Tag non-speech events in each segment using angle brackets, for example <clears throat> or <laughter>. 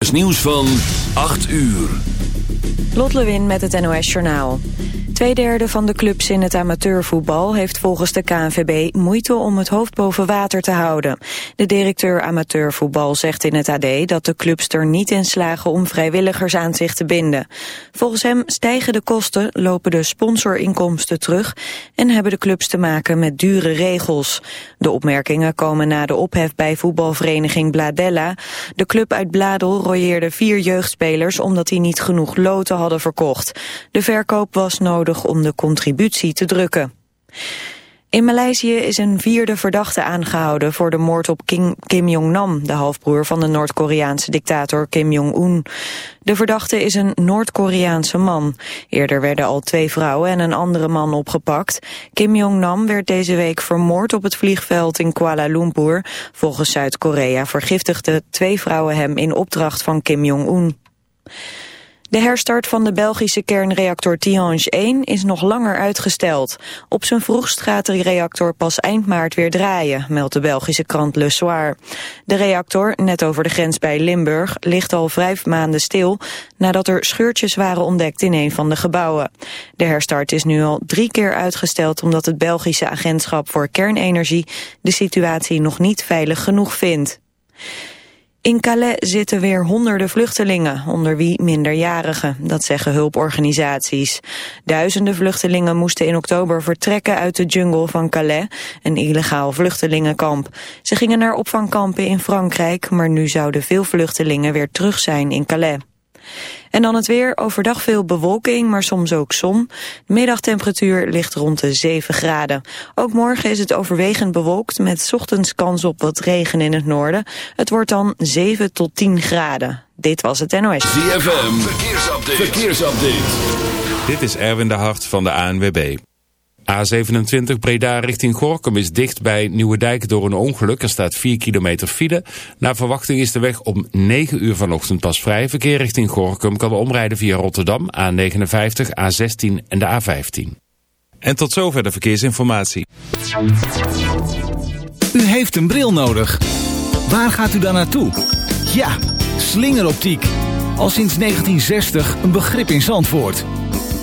Het nieuws van 8 uur. Lot Lewin met het NOS Journaal. Tweederde van de clubs in het amateurvoetbal heeft volgens de KNVB moeite om het hoofd boven water te houden. De directeur amateurvoetbal zegt in het AD dat de clubs er niet in slagen om vrijwilligers aan zich te binden. Volgens hem stijgen de kosten, lopen de sponsorinkomsten terug en hebben de clubs te maken met dure regels. De opmerkingen komen na de ophef bij voetbalvereniging Bladella. De club uit Bladel royeerde vier jeugdspelers omdat die niet genoeg loten hadden verkocht. De verkoop was nodig om de contributie te drukken. In Maleisië is een vierde verdachte aangehouden voor de moord op King, Kim Jong-nam, de halfbroer van de Noord-Koreaanse dictator Kim Jong-un. De verdachte is een Noord-Koreaanse man. Eerder werden al twee vrouwen en een andere man opgepakt. Kim Jong-nam werd deze week vermoord op het vliegveld in Kuala Lumpur. Volgens Zuid-Korea vergiftigden twee vrouwen hem in opdracht van Kim Jong-un. De herstart van de Belgische kernreactor Tihange 1 is nog langer uitgesteld. Op zijn vroegst gaat de reactor pas eind maart weer draaien, meldt de Belgische krant Le Soir. De reactor, net over de grens bij Limburg, ligt al vijf maanden stil nadat er scheurtjes waren ontdekt in een van de gebouwen. De herstart is nu al drie keer uitgesteld omdat het Belgische agentschap voor kernenergie de situatie nog niet veilig genoeg vindt. In Calais zitten weer honderden vluchtelingen, onder wie minderjarigen, dat zeggen hulporganisaties. Duizenden vluchtelingen moesten in oktober vertrekken uit de jungle van Calais, een illegaal vluchtelingenkamp. Ze gingen naar opvangkampen in Frankrijk, maar nu zouden veel vluchtelingen weer terug zijn in Calais. En dan het weer. Overdag veel bewolking, maar soms ook zon. De middagtemperatuur ligt rond de 7 graden. Ook morgen is het overwegend bewolkt met ochtends kans op wat regen in het noorden. Het wordt dan 7 tot 10 graden. Dit was het NOS. ZFM, verkeersupdate. verkeersupdate. Dit is Erwin de Hart van de ANWB. A27 Breda richting Gorkum is dicht bij Nieuwedijk door een ongeluk. Er staat 4 kilometer file. Naar verwachting is de weg om 9 uur vanochtend pas vrij. Verkeer richting Gorkum kan omrijden via Rotterdam, A59, A16 en de A15. En tot zover de verkeersinformatie. U heeft een bril nodig. Waar gaat u dan naartoe? Ja, slingeroptiek. Al sinds 1960 een begrip in Zandvoort.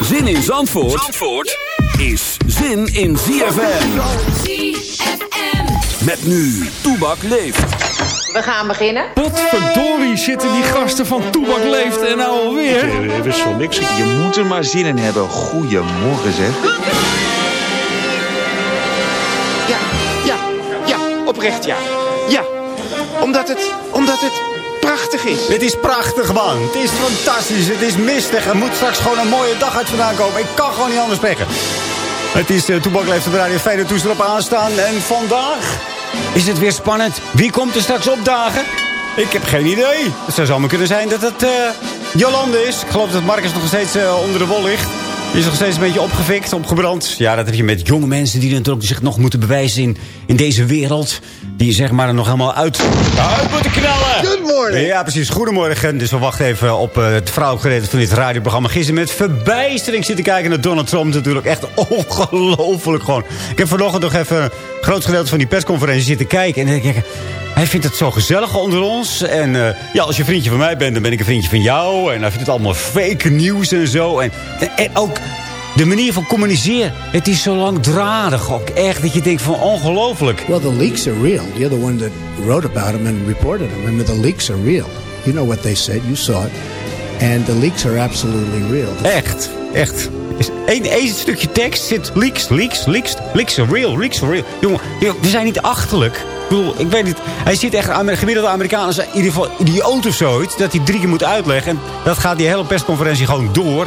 Zin in Zandvoort, Zandvoort is zin in ZFM. ZFM. Met nu, Toebak leeft. We gaan beginnen. Potverdorie zitten die gasten van Toebak Leeft en nou alweer. Er is van niks. Je moet er maar zin in hebben. Goedemorgen zeg. Ja, ja, ja, oprecht ja. Ja, omdat het, omdat het prachtig is. Het is prachtig, man. Het is fantastisch. Het is mistig. Er moet straks gewoon een mooie dag uit vandaan komen. Ik kan gewoon niet anders spreken. Het is uh, Toebak leeft op de radio. Fijne toestel op aanstaan. En vandaag is het weer spannend. Wie komt er straks opdagen? Ik heb geen idee. Het zou zomaar kunnen zijn dat het uh, Jolande is. Ik geloof dat Marcus nog steeds uh, onder de wol ligt. Is nog steeds een beetje opgefikt, opgebrand. Ja, dat heb je met jonge mensen die natuurlijk zich nog moeten bewijzen in, in deze wereld. Die zeg maar er nog helemaal uit, uit moeten knallen. Good morning. Ja, precies. Goedemorgen. Dus we wachten even op uh, het vrouwgeredet van dit radioprogramma. Gisteren met verbijstering zitten kijken naar Donald Trump. Natuurlijk echt ongelooflijk gewoon. Ik heb vanochtend nog even een groot gedeelte van die persconferentie zitten kijken. En dan denk ik, hij vindt het zo gezellig onder ons. En uh, ja, als je een vriendje van mij bent, dan ben ik een vriendje van jou. En hij vindt het allemaal fake nieuws en zo. En, en ook de manier van communiceren. Het is zo langdradig ook. Echt dat je denkt van ongelooflijk. Well, the leaks are real. You're the one that wrote about them and reported them. And the leaks are real. You know what they said. You saw it. And the leaks are absolutely real. Echt, echt. Eén, één stukje tekst zit leaks, leaks, leaks. Leaks are real, leaks are real. Jongen, we zijn niet achterlijk. Ik bedoel, ik weet niet. Hij ziet echt gemiddelde Amerikanen in ieder geval idioot of zoiets. Dat hij drie keer moet uitleggen. En dat gaat die hele persconferentie gewoon door.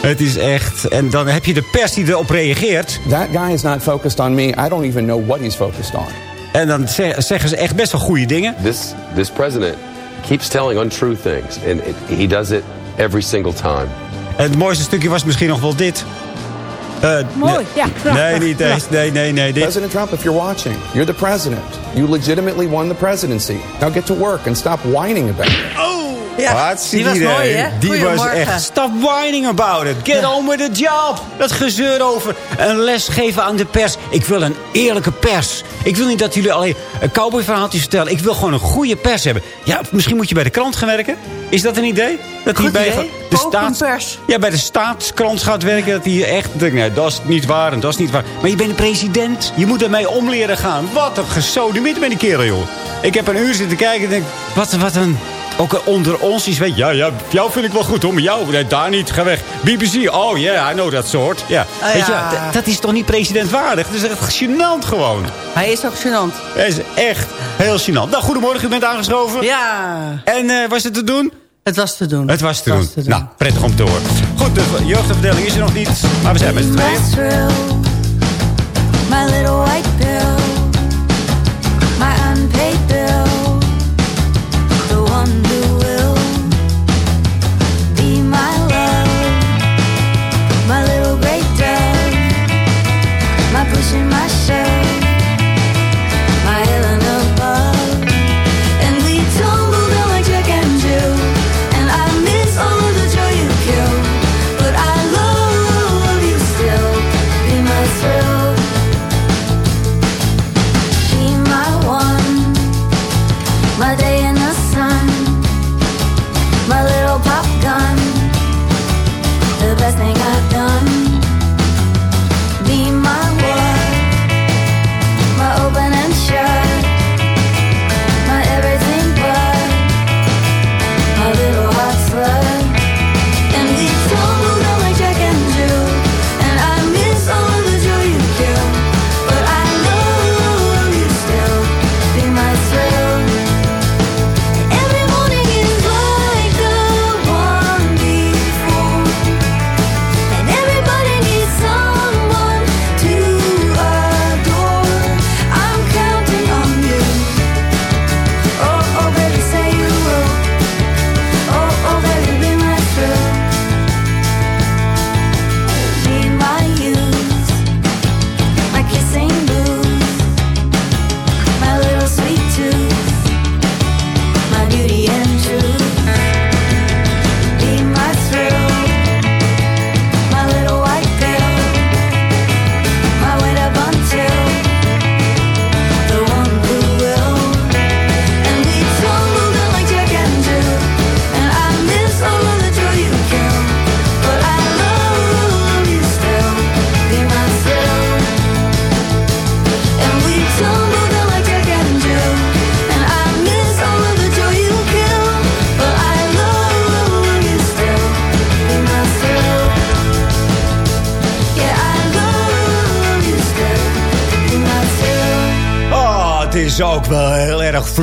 Het is echt... En dan heb je de pers die erop reageert. That guy is not focused on me. I don't even know what he's focused on. En dan zeggen ze echt best wel goede dingen. This, this president keeps telling untrue things. And it, he does it every single time. En het mooiste stukje was misschien nog wel dit. Uh, Mooi, ja. Nee, niet deze. Nee, nee, nee. Dit. President Trump, if you're watching, you're the president. You legitimately won the presidency. Now get to work and stop whining about it. Oh! Ja, die was mooi, hè? Die was echt... Stop whining about it. Get ja. on with the job. Dat gezeur over een les geven aan de pers. Ik wil een eerlijke pers. Ik wil niet dat jullie alleen cowboyverhaaltjes vertellen. Ik wil gewoon een goede pers hebben. Ja, misschien moet je bij de krant gaan werken. Is dat een idee? Dat hij bij idee. de staats, ja, bij de staatskrant gaat werken. Dat hij echt denkt, nee, dat is niet waar en dat is niet waar. Maar je bent een president. Je moet ermee om leren gaan. Wat een gesodemiet met die kerel, joh. Ik heb een uur zitten kijken en denk, wat, wat een... Ook onder ons is, weet ja, ja, jou vind ik wel goed hoor, maar jou, nee, daar niet, ga weg. BBC, oh yeah, I know dat soort. Ja. Oh, weet ja. je, dat is toch niet presidentwaardig? Dat is echt gênant gewoon. Hij is ook gênant. Hij is echt heel gênant. Nou, goedemorgen, u bent aangeschoven. Ja. En uh, was het te doen? Het was te doen. Het was te, doen. te doen. Nou, prettig om te horen. Goed, de jeugdafdeling is er nog niet, maar we zijn met z'n tweeën. My little white pill, my unpaid bill,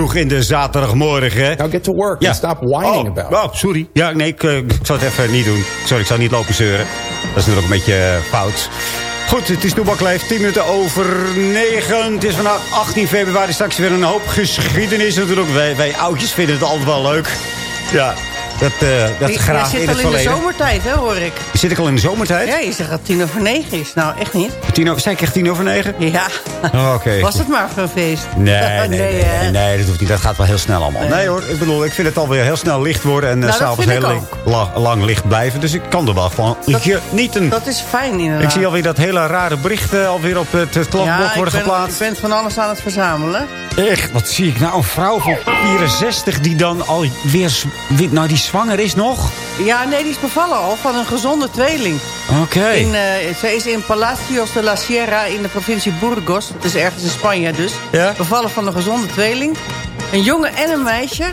vroeg in de zaterdagmorgen. Now get to work and stop whining oh, about it. Oh, sorry. Ja, nee, ik, eh, ik zal het even niet doen. Sorry, ik zal niet lopen zeuren. Dat is natuurlijk een beetje eh, fout. Goed, het is Toebakleef, 10 minuten over 9. Het is vandaag 18 februari. Straks weer een hoop geschiedenis natuurlijk. Wij, wij oudjes vinden het altijd wel leuk. Ja, Dat, eh, dat Je- graag je in zit het al in de zomertijd, hè, hoor ik. Zit ik al in de zomertijd? Ja, je zegt dat tien over negen is. Nou, echt niet. Tien over, zei ik echt tien over negen? Ja. Oh, Oké. Was het maar voor een feest? Nee, nee, <laughs> nee, nee, hè? nee, dat hoeft niet. Dat gaat wel heel snel allemaal. Nee, hoor, ik bedoel, ik vind het alweer heel snel licht worden. En eh, Nou, dat s'avonds heel ik li- la- lang licht blijven. Dus ik kan er wel gewoon een keer genieten. Dat is fijn, inderdaad. Ik zie alweer dat hele rare berichten alweer op het, het klapblok ja, worden ben, geplaatst. ik ben van alles aan het verzamelen. Echt, wat zie ik nou? Een vrouw van 64 die dan alweer nou, die zwanger is nog? Ja, nee, die is bevallen al van een gezonde tweeling. Oké. Eh, ze is in Palacios de la Sierra in de provincie Burgos. Dat is ergens in Spanje dus. Ja? Bevallen van een gezonde tweeling. Een jongen en een meisje.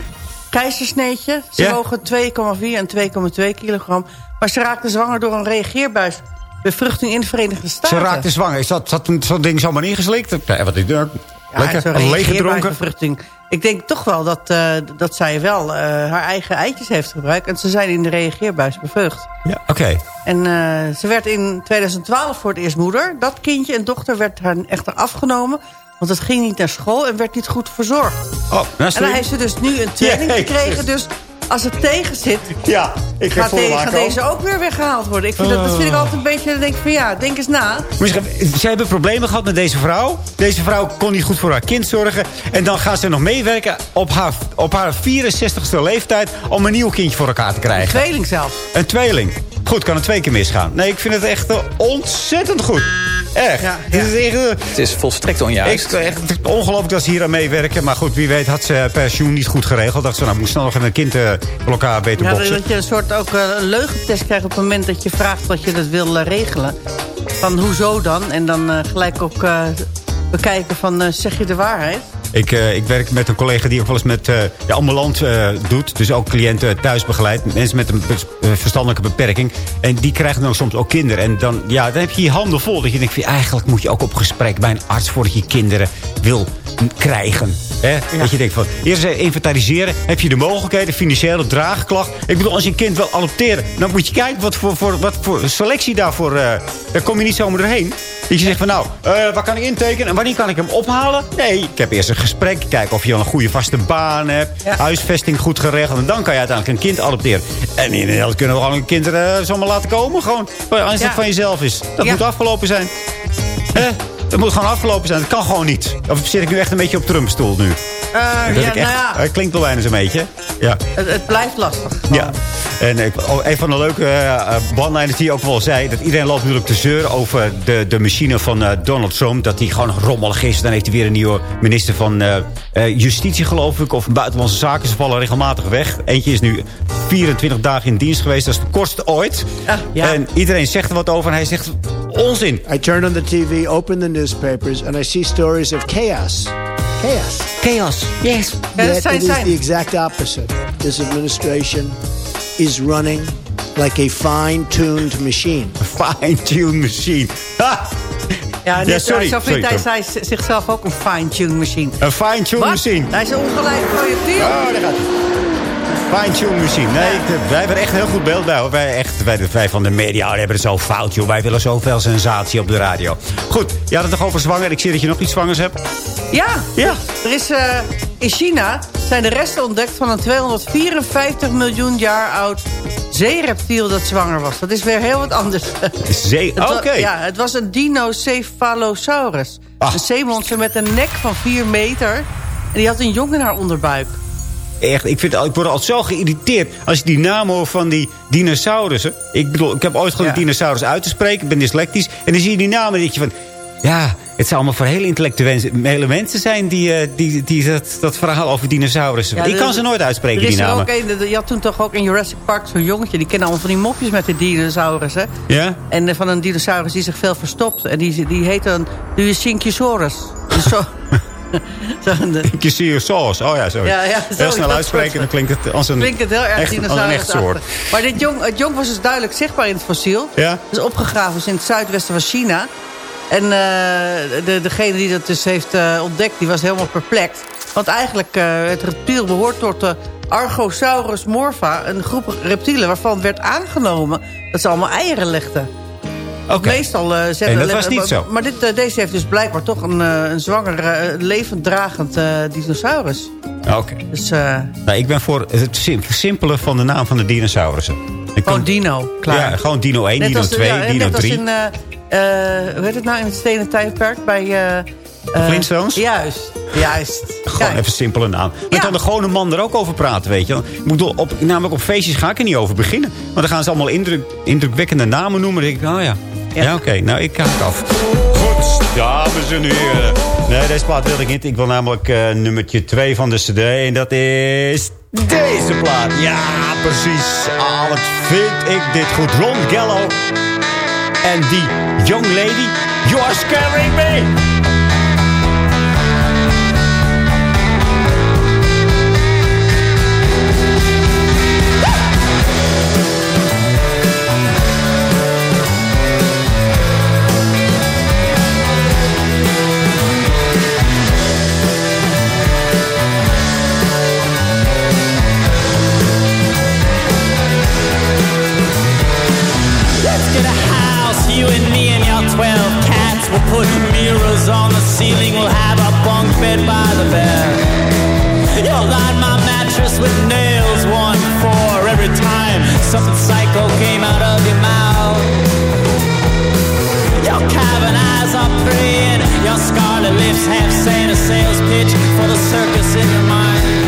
Keizersneetje. Ze Ja? wogen 2,4 en 2,2 kilogram. Maar ze raakte zwanger door een reageerbuis. Bevruchting in de Verenigde Staten. Ze raakte zwanger. Is dat, zat zo'n ding zomaar ingeslikt? Ja, wat ik denk. Lekker, gedronken. reageerbuisbevruchting. Ik denk toch wel dat, eh, dat zij wel eh, haar eigen eitjes heeft gebruikt. En ze zijn in de reageerbuis bevrucht. Ja, oké. En eh, ze werd in 2012 voor het eerst moeder. Dat kindje en dochter werd haar echter afgenomen. Want het ging niet naar school en werd niet goed verzorgd. Oh, nou, en dan heeft ze dus nu een Jezus. gekregen. Dus als het tegen zit, Ja, ik gaat, de- gaat deze ook weer weggehaald worden. Ik vind dat, dat vind ik Oh. altijd een beetje, dan denk ik van ja, denk eens na. Misschien, ze hebben problemen gehad met deze vrouw. Deze vrouw kon niet goed voor haar kind zorgen. En dan gaat ze nog meewerken op haar, op haar 64ste leeftijd... om een nieuw kindje voor elkaar te krijgen. Tweeling zelf. Een tweeling. Goed, kan het twee keer misgaan. Nee, ik vind het echt eh, ontzettend goed. Echt. Dit is echt, eh, Het is volstrekt onjuist. ik, echt ongelooflijk dat ze hier aan meewerken. Maar goed, wie weet had ze pensioen niet goed geregeld. Dacht ze, nou, moet snel nog even een kind eh, voor elkaar beter Ja, boksen. dat je een soort ook eh, een leugentest krijgt op het moment dat je vraagt wat je dat wil eh, regelen. Van hoezo dan? En dan eh, gelijk ook eh, bekijken van eh, zeg je de waarheid? Ik, eh, ik werk met een collega die ook wel eens met de ambulant eh, doet. Dus ook cliënten thuis begeleidt. Mensen met een verstandelijke beperking. En die krijgen dan soms ook kinderen. En dan, ja, dan heb je je handen vol. Dat je denkt, van, eigenlijk moet je ook op gesprek bij een arts... voordat je kinderen wil krijgen. Hè? Dat je denkt van, eerst inventariseren. Heb je de mogelijkheden, financiële draagklacht? Ik bedoel, als je een kind wil adopteren... dan moet je kijken wat voor, voor, wat voor selectie daarvoor... daar kom je niet zomaar doorheen. Dat je zegt van nou, eh waar kan ik intekenen en wanneer kan ik hem ophalen? Nee, ik heb eerst een gesprek. Kijken of je al een goede vaste baan hebt. Huisvesting goed geregeld. En dan kan je uiteindelijk een kind adopteren. En in Nederland kunnen we gewoon een kind er eh, zomaar laten komen. Gewoon, als het Ja. van jezelf is. Dat Ja. moet afgelopen zijn. Hè? Dat moet gewoon afgelopen zijn. Dat kan gewoon niet. Of zit ik nu echt een beetje op Trumpstoel nu? Eh, ja, ik echt, nou ja, Het klinkt wel bijna zo'n beetje. Ja. het, het blijft lastig. Ja, en ik, oh, een van de leuke uh, bandlijnen die ook wel zei... dat iedereen loopt natuurlijk te zeuren over de, de machine van eh, Donald Trump... dat hij gewoon rommelig is. Dan heeft hij weer een nieuwe minister van eh, eh, Justitie, geloof ik... of Buitenlandse Zaken. Ze vallen regelmatig weg. Eentje is nu 24 dagen in dienst geweest. Dat is de kortste ooit. ja. En iedereen zegt er wat over en hij zegt onzin. I turn on the TV, open the newspapers, and I see stories of chaos. Chaos. Chaos, yes. Ja, dat Yet zijn it is zijn. the exact opposite. This administration is running like a fine-tuned machine. A <laughs> fine-tuned machine. Ha! Ja, Ja, net, sorry, Zo vindt sorry, hij zij- zichzelf ook een fine-tune machine. Een fine-tuned Wat? machine. Hij is een ongelijk projectiel. Oh, daar gaat hij. Fine-tune machine. Nee, ik- wij hebben echt een heel goed beeld bij. Hoor. Wij, echt, wij, wij van de media die hebben het zo fout, joh. Wij willen zoveel sensatie op de radio. Goed, je had het toch over zwanger. Ik zie dat je nog iets zwangers hebt. Ja. Ja. Er is, eh, in China zijn de resten ontdekt van een 254 miljoen jaar oud zeereptiel dat zwanger was. Dat is weer heel wat anders. Zee, oké. Ja, het was een Dinocephalosaurus. Ah. Een zeemonster met een nek van 4 meter. En die had een jong in haar onderbuik. Echt, ik, vind, ik word altijd zo geïrriteerd als je die naam hoort van die dinosaurussen. Ik bedoel, ik heb ooit gehoord Ja. dinosaurus uit te spreken. Ik ben dyslectisch. En dan zie je die namen en denk je van... Ja, het zou allemaal voor hele intellectuele mensen zijn... die, eh, die, die dat, dat verhaal over dinosaurussen... Ja, ik kan ze nooit uitspreken, die namen. ook een, je had toen toch ook in Jurassic Park zo'n jongetje... die kende allemaal van die mopjes met de dinosaurussen. Ja? En eh, van een dinosaurus die zich veel verstopt. En die, die heet dan Duocinchosaurus. Dus zo... <laughs> <laughs> Je saus. Oh ja, zo. Ja, ja, Heel snel uitspreken, dan klinkt het als een, Klinkt het heel erg echt, als een echt soort. Maar dit jong, het jong was dus duidelijk zichtbaar in het fossiel. Ja? Het is opgegraven dus in het zuidwesten van China. En eh, de, degene die dat dus heeft eh, ontdekt, die was helemaal perplex. Want eigenlijk, eh, het reptiel behoort tot de Archosaurus morpha. Een groep reptielen waarvan werd aangenomen dat ze allemaal eieren legden. Meestal eh, zetten... En dat was leggen- niet maar- zo. Maar dit, eh, deze heeft dus blijvend toch een, eh, een zwanger, levenddragend dinosaurus. Oké. Dus Nou, ik ben voor het sim- versimpelen van de naam van de dinosaurussen. Ik gewoon kan- Dino, klaar. Ja, gewoon Dino 1, Net Dino als, 2, ja, Dino net 3. als in, hoe heet het nou, in het Stenen Tijdperk bij... eh, eh, Flintstones? Juist, juist. Gewoon Kijk. even simpele naam. Dan kan de gewone man er ook over praten, weet je. Ik moet op, namelijk op feestjes ga ik er niet over beginnen. Want dan gaan ze allemaal indruk, indrukwekkende namen noemen. Dan denk ik, oh ja. Ja, oké. Nou, ik haak af. Goed, dames en heren. Nee, deze plaat wil ik niet. Ik wil namelijk eh, nummertje 2 van de cd. En dat is deze plaat. Ja, precies. Ah, wat vind ik dit goed. Ron Gallo. En die young lady. You are scaring me. On the ceiling, we'll have a bunk bed by the bed. You'll line my mattress with nails, one for every time something psycho came out of your mouth. Your cavern eyes are praying, your scarlet lips half saying a sales pitch for the circus in your mind.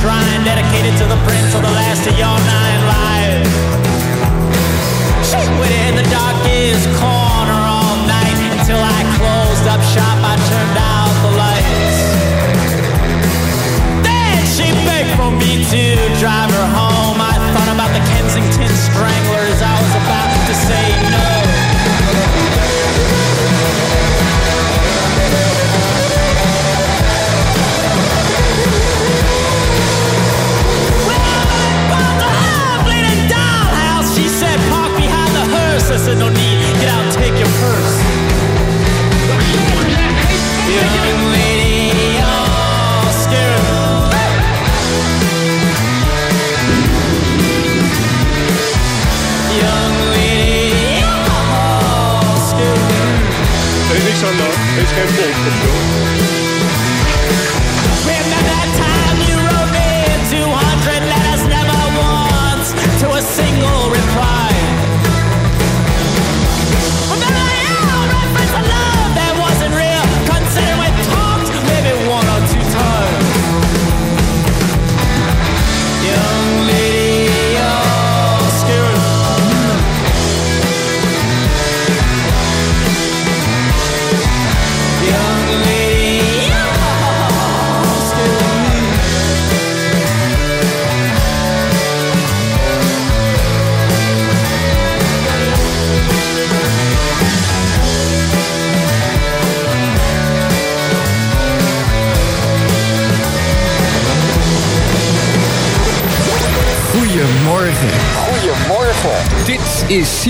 Shrine, dedicated to the prince of the last of your nine lives. She waited in the darkest corner all night until I closed up shop. I turned out the lights. Then she begged for me to drive her home. I thought about the Kensington Stranglers. I was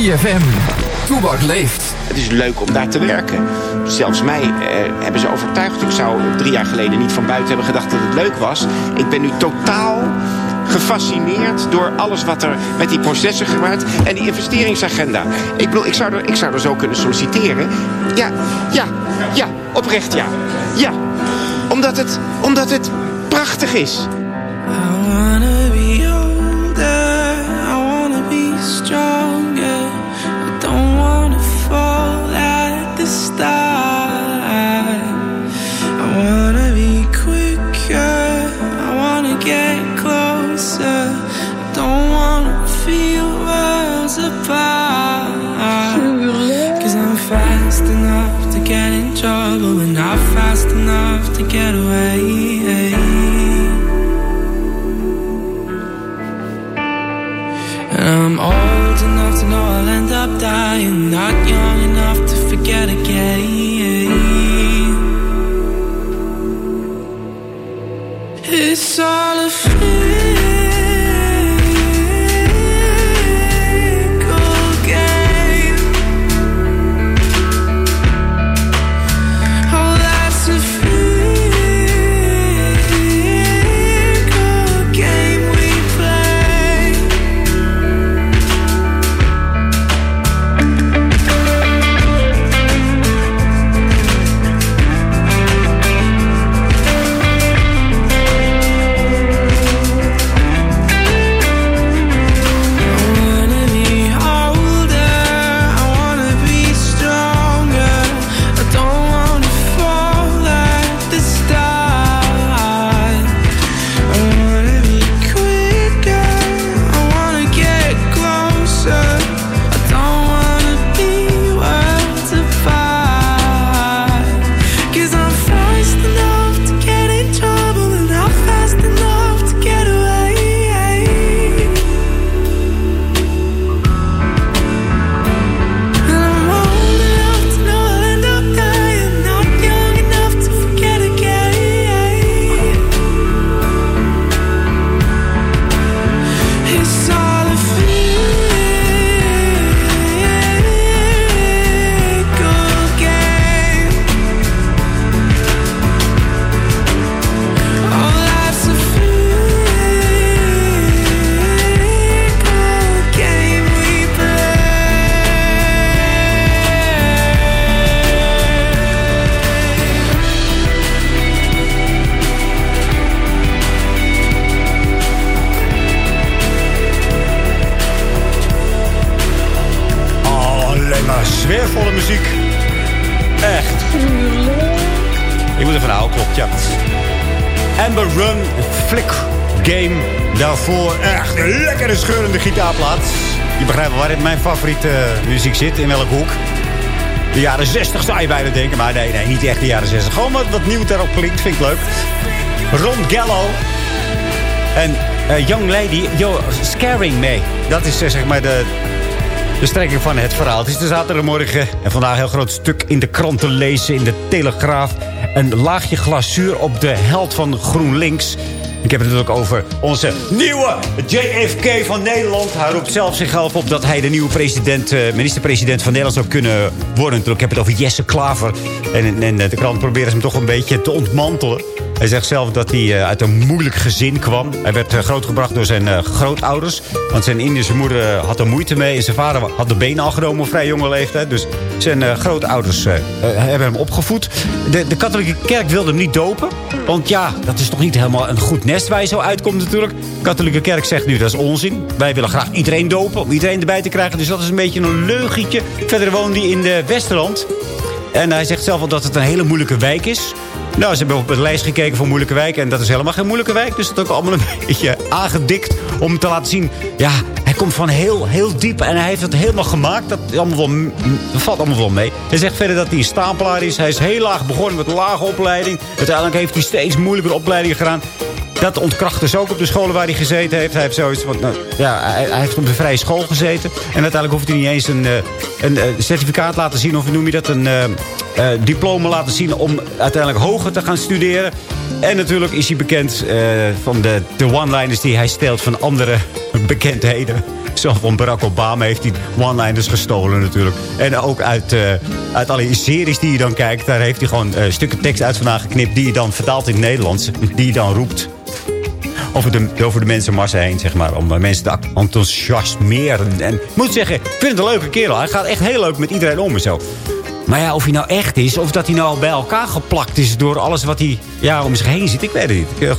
CFM. Toebak leeft. Het is leuk om daar te werken. Zelfs mij eh, hebben ze overtuigd. Ik zou drie jaar geleden niet van buiten hebben gedacht dat het leuk was. Ik ben nu totaal gefascineerd door alles wat er met die processen gebeurt en die investeringsagenda. Ik bedoel, ik zou er, ik zou er zo kunnen solliciteren. Ja, ja, ja, oprecht ja. Ja, omdat het, omdat het prachtig is. Je begrijpt wel waar het mijn favoriete muziek zit. In welke hoek. De jaren 60 zou je bijna denken. Maar nee, nee, niet echt de jaren 60. Gewoon wat, wat nieuw daarop klinkt. Vind ik leuk. Ron Gallo. En eh, Young Lady, yo, Scaring Me. Dat is eh, zeg maar de, de strekking van het verhaal. Het is de zaterdagmorgen en vandaag een heel groot stuk in de krant te lezen. In de Telegraaf. Een laagje glazuur op de held van GroenLinks. Ik heb het natuurlijk over onze nieuwe JFK van Nederland. Hij roept zelf zichzelf op dat hij de nieuwe president, eh, minister-president van Nederland zou kunnen worden. Ik heb het over Jesse Klaver. En, en de krant probeert hem toch een beetje te ontmantelen. Hij zegt zelf dat hij eh, uit een moeilijk gezin kwam. Hij werd eh, grootgebracht door zijn grootouders. Want zijn Indische moeder had er moeite mee. En zijn vader had de benen al genomen op vrij jonge leeftijd. Dus zijn grootouders hebben hem opgevoed. De, de katholieke kerk wilde hem niet dopen. Want ja, dat is toch niet helemaal een goed nest waar je zo uitkomt natuurlijk. De katholieke kerk zegt nu, dat is onzin. Wij willen graag iedereen dopen, om iedereen erbij te krijgen. Dus dat is een beetje een leugentje. Verder woonde hij in de Westerland. En hij zegt zelf al dat het een hele moeilijke wijk is. Nou, ze hebben op het lijst gekeken voor moeilijke wijken. En dat is helemaal geen moeilijke wijk. Dus het is ook allemaal een <laughs> beetje aangedikt om te laten zien... Ja, komt van heel, heel diep en hij heeft het helemaal gemaakt. Dat, allemaal wel, dat valt allemaal wel mee. Hij zegt verder dat hij een stapelaar is. Hij is heel laag begonnen met een lage opleiding. Uiteindelijk heeft hij steeds moeilijker opleidingen gedaan. Dat ontkracht dus ook op de scholen waar hij gezeten heeft. Hij heeft zoiets van, nou, ja, hij, heeft op de vrije school gezeten. En uiteindelijk hoeft hij niet eens een, eh, een, eh, certificaat laten zien. Of noem je dat? Een eh, diploma laten zien om uiteindelijk hoger te gaan studeren. En natuurlijk is hij bekend van de, de one-liners die hij steelt van andere <laughs> bekendheden. Zo van Barack Obama heeft hij one-liners gestolen natuurlijk. En ook uit, eh, uit alle series die je dan kijkt. Daar heeft hij gewoon eh, stukken tekst uit vandaan geknipt. Die hij dan vertaalt in het Nederlands. Die hij dan roept over de, over de mensenmassa heen, zeg maar. Om eh, mensen te enthousiasmeren. En ik moet zeggen, ik vind het een leuke kerel. Hij gaat echt heel leuk met iedereen om en zo. Maar ja, of hij nou echt is, of dat hij nou bij elkaar geplakt is... door alles wat hij ja, om zich heen ziet, ik weet het niet.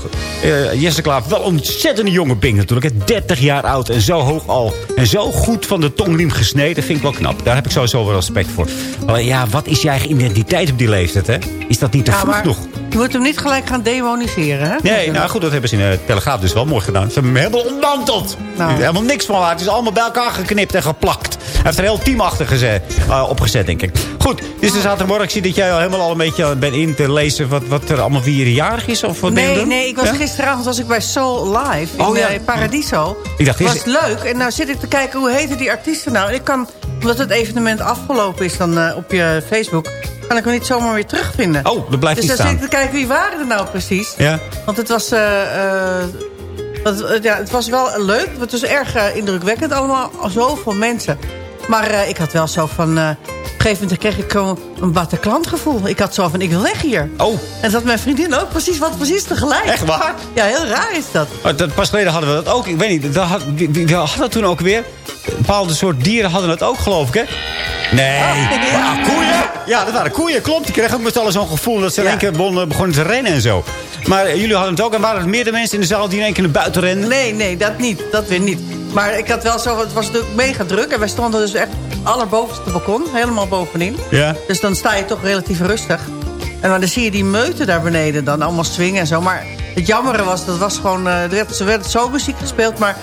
Eh, Jesse Klaver, wel een ontzettende jonge bing natuurlijk. hè. 30 jaar oud en zo hoog al. En zo goed van de tongriem gesneden, vind ik wel knap. Daar heb ik sowieso wel respect voor. Maar ja, wat is je eigen identiteit op die leeftijd, hè? Is dat niet te Ja, vroeg maar nog? Je moet hem niet gelijk gaan demoniseren, hè? Nee, nou goed, dat hebben ze in de Telegraaf dus wel mooi gedaan. Ze hebben hem helemaal ontmanteld. Is helemaal niks van waar. Het is allemaal bij elkaar geknipt en geplakt. Hij heeft er een heel team achter gezet, eh, opgezet, denk ik. Goed, dit is de zaterdagmorgen. Ik zie dat jij al helemaal al een beetje bent in te lezen... wat, wat er allemaal wie er jarig is. Of wat Nee, nee, ik was Ja? gisteravond was ik bij Soul Live in Oh, ja. eh, Paradiso. Ik dacht, was leuk. En nou zit ik te kijken, hoe heten die artiesten nou? En ik kan, omdat het evenement afgelopen is dan eh, op je Facebook... kan ik hem niet zomaar weer terugvinden. Oh, dat blijft dus niet dan staan. zit ik te kijken, wie waren er nou precies? Ja. Want het was... eh, eh, want, eh, ja, het was wel leuk. Het was erg eh, indrukwekkend allemaal. Zoveel mensen. Maar eh, ik had wel zo van... eh, op een gegeven moment kreeg ik gewoon een Bataclan gevoel. Ik had zo van, ik wil weg hier. Oh. En dat mijn vriendin ook precies, wat precies tegelijk. Echt waar? Ja, heel raar is dat. Oh, dat, pas geleden hadden we dat ook. Ik weet niet, dat had, wie, wie had dat toen ook weer? Bepaalde soort dieren hadden dat ook, geloof ik, hè? Nee. Ja, koeien. Ja, dat waren koeien, klopt. Die kregen ook met z'n allen zo'n gevoel dat ze in één keer begonnen, begonnen te rennen en zo. Maar eh, jullie hadden het ook. En waren er meerdere mensen in de zaal die in één keer naar buiten renden? Nee, nee, dat niet. Dat weer niet. Maar ik had wel zo, het was natuurlijk mega druk. En wij stonden dus echt allerbovenste balkon, helemaal bovenin. Ja. Dus dan sta je toch relatief rustig. En dan zie je die meuten daar beneden dan allemaal swingen en zo. Maar het jammere was, dat was gewoon... werd, er werd zo muziek gespeeld, maar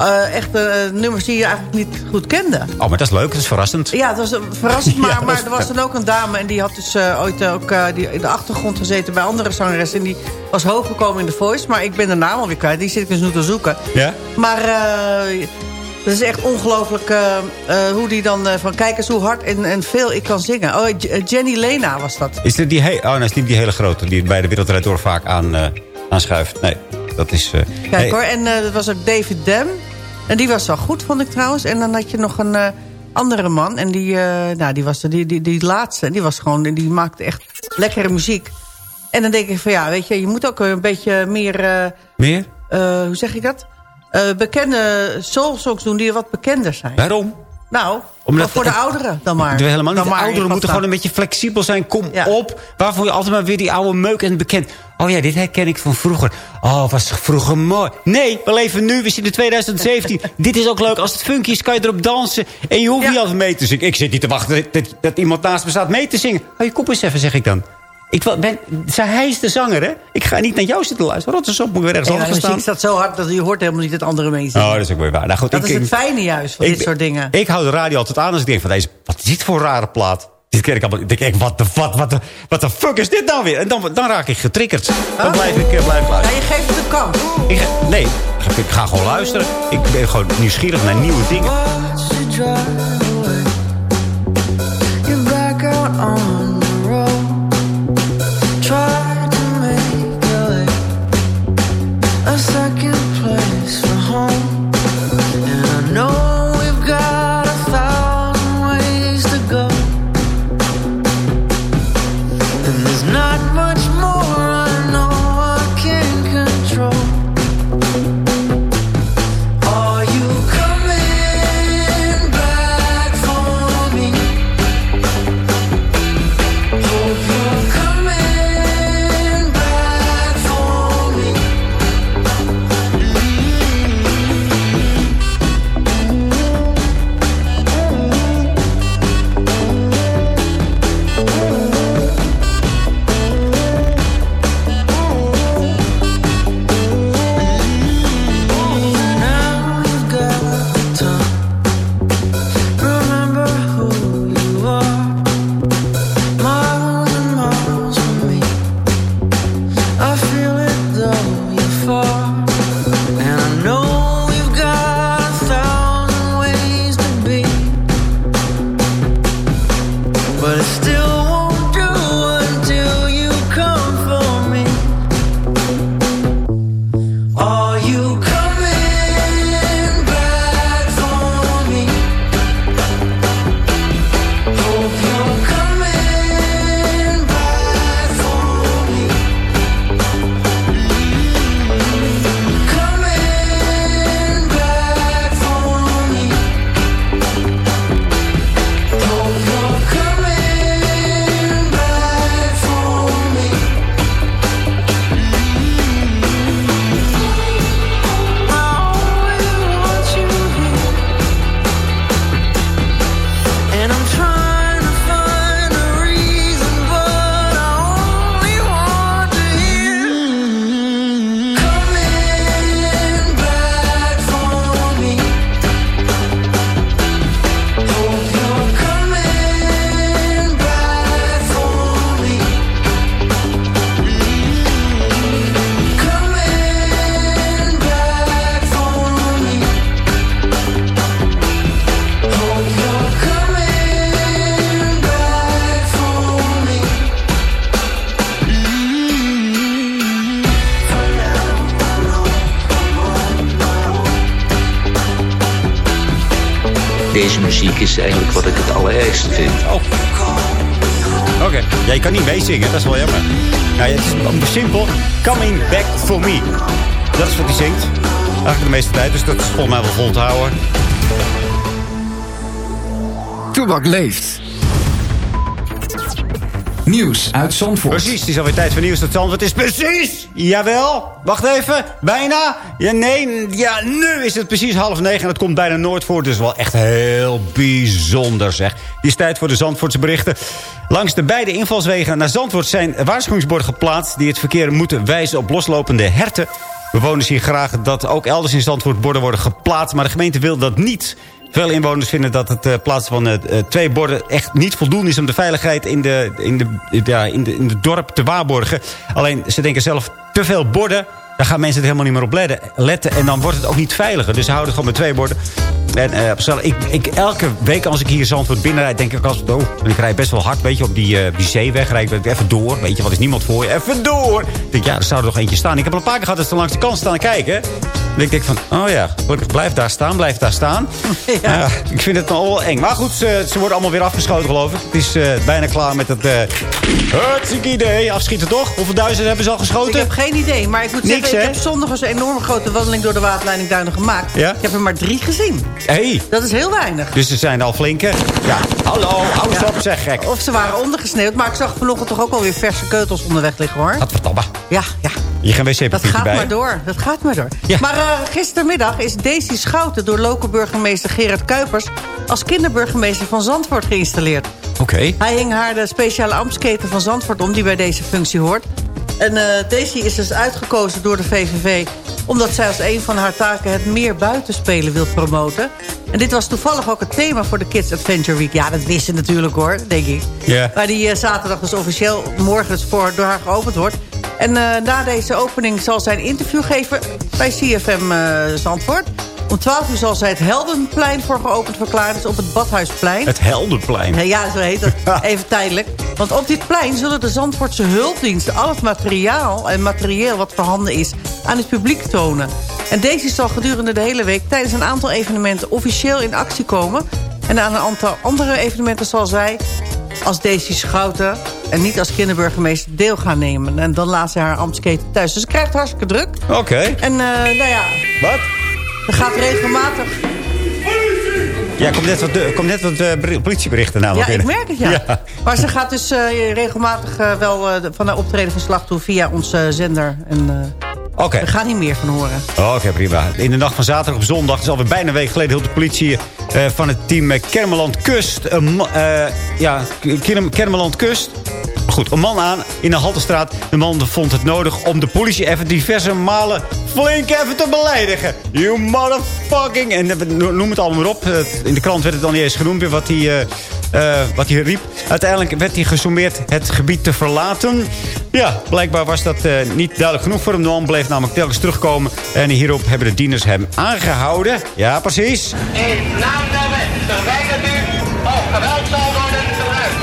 eh, echt eh, nummers die je eigenlijk niet goed kende. Oh, maar dat is leuk. Dat is verrassend. Ja, het was een verrassend, <laughs> maar, Ja, dat maar is- er was dan ook een dame... en die had dus eh, ooit eh, ook eh, die in de achtergrond gezeten bij andere zangeressen... en die was hoog gekomen in de Voice, maar ik ben de naam alweer kwijt. Die zit ik dus nu te zoeken. Ja? Maar eh het is echt ongelooflijk eh, eh, hoe die dan... eh, van kijk eens hoe hard en, en veel ik kan zingen. Oh, eh, Jenny Lena was dat. Is dit die, he oh, nee, is niet die hele grote die bij de Wereldrijd door vaak aan, eh, aanschuift? Nee, dat is... eh, Kijk nee. hoor, en eh, dat was ook David Dam. En die was wel goed, vond ik trouwens. En dan had je nog een eh, andere man. En die, eh, nou, die was de, die, die, die laatste. Die was gewoon, die maakte echt lekkere muziek. En dan denk ik van ja, weet je, je moet ook een beetje meer... eh, Meer? hoe zeg ik dat? Bekende soulsongs doen die wat bekender zijn. Waarom? Nou, Omdat voor de ouderen dan maar. De helemaal niet. De ouderen moeten gewoon een beetje flexibel zijn. Kom op. Waarvoor je altijd maar weer die oude meuk en bekend. Oh ja, dit herken ik van vroeger. Oh, was vroeger mooi. Nee, we leven nu. We zitten in 2017. <laughs> dit is ook leuk. Als het funky is, kan je erop dansen. En je hoeft niet altijd mee te zingen. Ik zit niet te wachten dat, dat, dat iemand naast me staat mee te zingen. Hou je kop eens even, zeg ik dan. Ik ben, zij- hij is de zanger, hè? Ik ga niet naar jou zitten luisteren. Rot op, moet weer ergens En anders de staan. staat zo hard dat je hoort helemaal niet het andere mensen. Oh, dat is ook weer waar. Nou, goed, dat ik, is het fijne juist van ik- dit soort dingen. Ik hou de radio altijd aan als ik denk van deze... Wat is dit voor een rare plaat? Dit ken ik allemaal. Ik denk, wat de wat, wat, de- wat de fuck is dit nou weer? En dan, dan raak ik getriggerd. Dan blijf ik, eh, blijf ik Ja, luisteren. je geeft het een kans. Ik ga- nee, ik ga gewoon luisteren. Ik ben gewoon nieuwsgierig naar nieuwe dingen. But it's still dat is wel jammer. Het is simpel. Coming back for me. Dat is wat hij zingt. Eigenlijk de meeste tijd, dus dat is volgens mij wel vol te houden. Toebak leeft. Nieuws uit Zandvoort. Precies, het is alweer tijd voor nieuws uit Zandvoort. Het is precies, jawel, wacht even, bijna. Ja, nee, ja, nu is het precies half negen en het komt bijna nooit voor. Dus wel echt heel bijzonder, zeg. Het is tijd voor de Zandvoortse berichten. Langs de beide invalswegen naar Zandvoort zijn waarschuwingsborden geplaatst... die het verkeer moeten wijzen op loslopende herten. Bewoners zien graag dat ook elders in Zandvoort borden worden geplaatst... maar de gemeente wil dat niet... Veel inwoners vinden dat het eh, plaatsen van eh, eh, twee borden echt niet voldoende is... om de veiligheid in de, in de, ja, in de, in de dorp te waarborgen. Alleen, ze denken zelf, te veel borden... daar gaan mensen er helemaal niet meer op letten, letten. En dan wordt het ook niet veiliger. Dus ze houden het gewoon met twee borden. En eh, zelf- ik, ik, elke week als ik hier Zandvoort binnenrijd... denk ik als oh, en ik rijd best wel hard, weet je, op die, eh, die zeeweg. Rijd ik even door, weet je, wat is niemand voor je? Even door! Ik denk, ja, er zou er nog eentje staan. Ik heb al een paar keer gehad dat ze langs de kant staan kijken. En ik denk van, oh ja, gelukkig, blijf daar staan, blijf daar staan. <laughs> Ja. ik vind het nog wel eng. Maar goed, ze, ze worden allemaal weer afgeschoten, geloof ik. Het is eh, bijna klaar met het... Uh, hartstikke idee. Afschieten toch? Hoeveel duizend hebben ze al geschoten? Ik heb geen idee, maar ik moet Niks, ik heb zondag een enorme grote wandeling door de waterleiding Duinen gemaakt. Ja? Ik heb er maar drie gezien. Hey. Dat is heel weinig. Dus ze zijn al flinke. Ja, hallo, hou eens op, zeg gek. Of ze waren ondergesneeuwd, maar ik zag vanochtend toch ook alweer verse keutels onderweg liggen, hoor. Wat verdomme. Ja, ja. Je gaat Dat wc-papiertje gaat bij. maar door, dat gaat maar door. Ja. Maar eh, gistermiddag is Daisy Schouten door lokale burgemeester Gerard Kuipers... als kinderburgemeester van Zandvoort geïnstalleerd. Oké. Hij hing haar de speciale ambtsketen van Zandvoort om die bij deze functie hoort. En eh, Daisy is dus uitgekozen door de VVV... omdat zij als een van haar taken het meer buitenspelen wil promoten. En dit was toevallig ook het thema voor de Kids Adventure Week. Ja, dat wist ze natuurlijk hoor, denk ik. Ja. Maar die eh, zaterdag dus officieel morgen dus voor, door haar geopend wordt. En eh, na deze opening zal zij een interview geven bij CFM Zandvoort. Om 12 uur zal zij het Heldenplein voor geopend verklaren. Dus op het Badhuisplein. Het Heldenplein. Ja, zo heet het. <laughs> Even tijdelijk. Want op dit plein zullen de Zandvoortse hulpdiensten... al het materiaal en materieel wat voorhanden is... aan het publiek tonen. En deze zal gedurende de hele week... tijdens een aantal evenementen officieel in actie komen. En aan een aantal andere evenementen zal zij... als Daisy Schouten en niet als kinderburgemeester deel gaan nemen. En dan laat ze haar ambtsketen thuis. Dus ze krijgt hartstikke druk. Oké. En eh, nou ja... Wat? Er gaat regelmatig... Ja, komt net wat, komt net wat eh, beri- politieberichten Ja, namelijk ik binnen. merk het, ja. Maar ze gaat dus eh, regelmatig eh, wel van haar optreden verslag doen via onze zender. En Oké. we gaan hier meer van horen. Oké, prima. In de nacht van zaterdag op zondag, is alweer bijna een week geleden... hield de politie van het team Kermeland Kust... ja, Kerm- Kermeland Kust... Een man aan in de Haltestraat. De man vond het nodig om de politie even diverse malen flink even te beleidigen. You motherfucking... En no- noem het allemaal maar op. In de krant werd het dan niet eens genoemd wat hij, eh, eh, wat hij riep. Uiteindelijk werd hij gesommeerd het gebied te verlaten. Ja, blijkbaar was dat eh, niet duidelijk genoeg voor hem. De man bleef namelijk telkens terugkomen. En hierop hebben de dieners hem aangehouden. Ja, precies. In naam geweld zal worden gebruikt.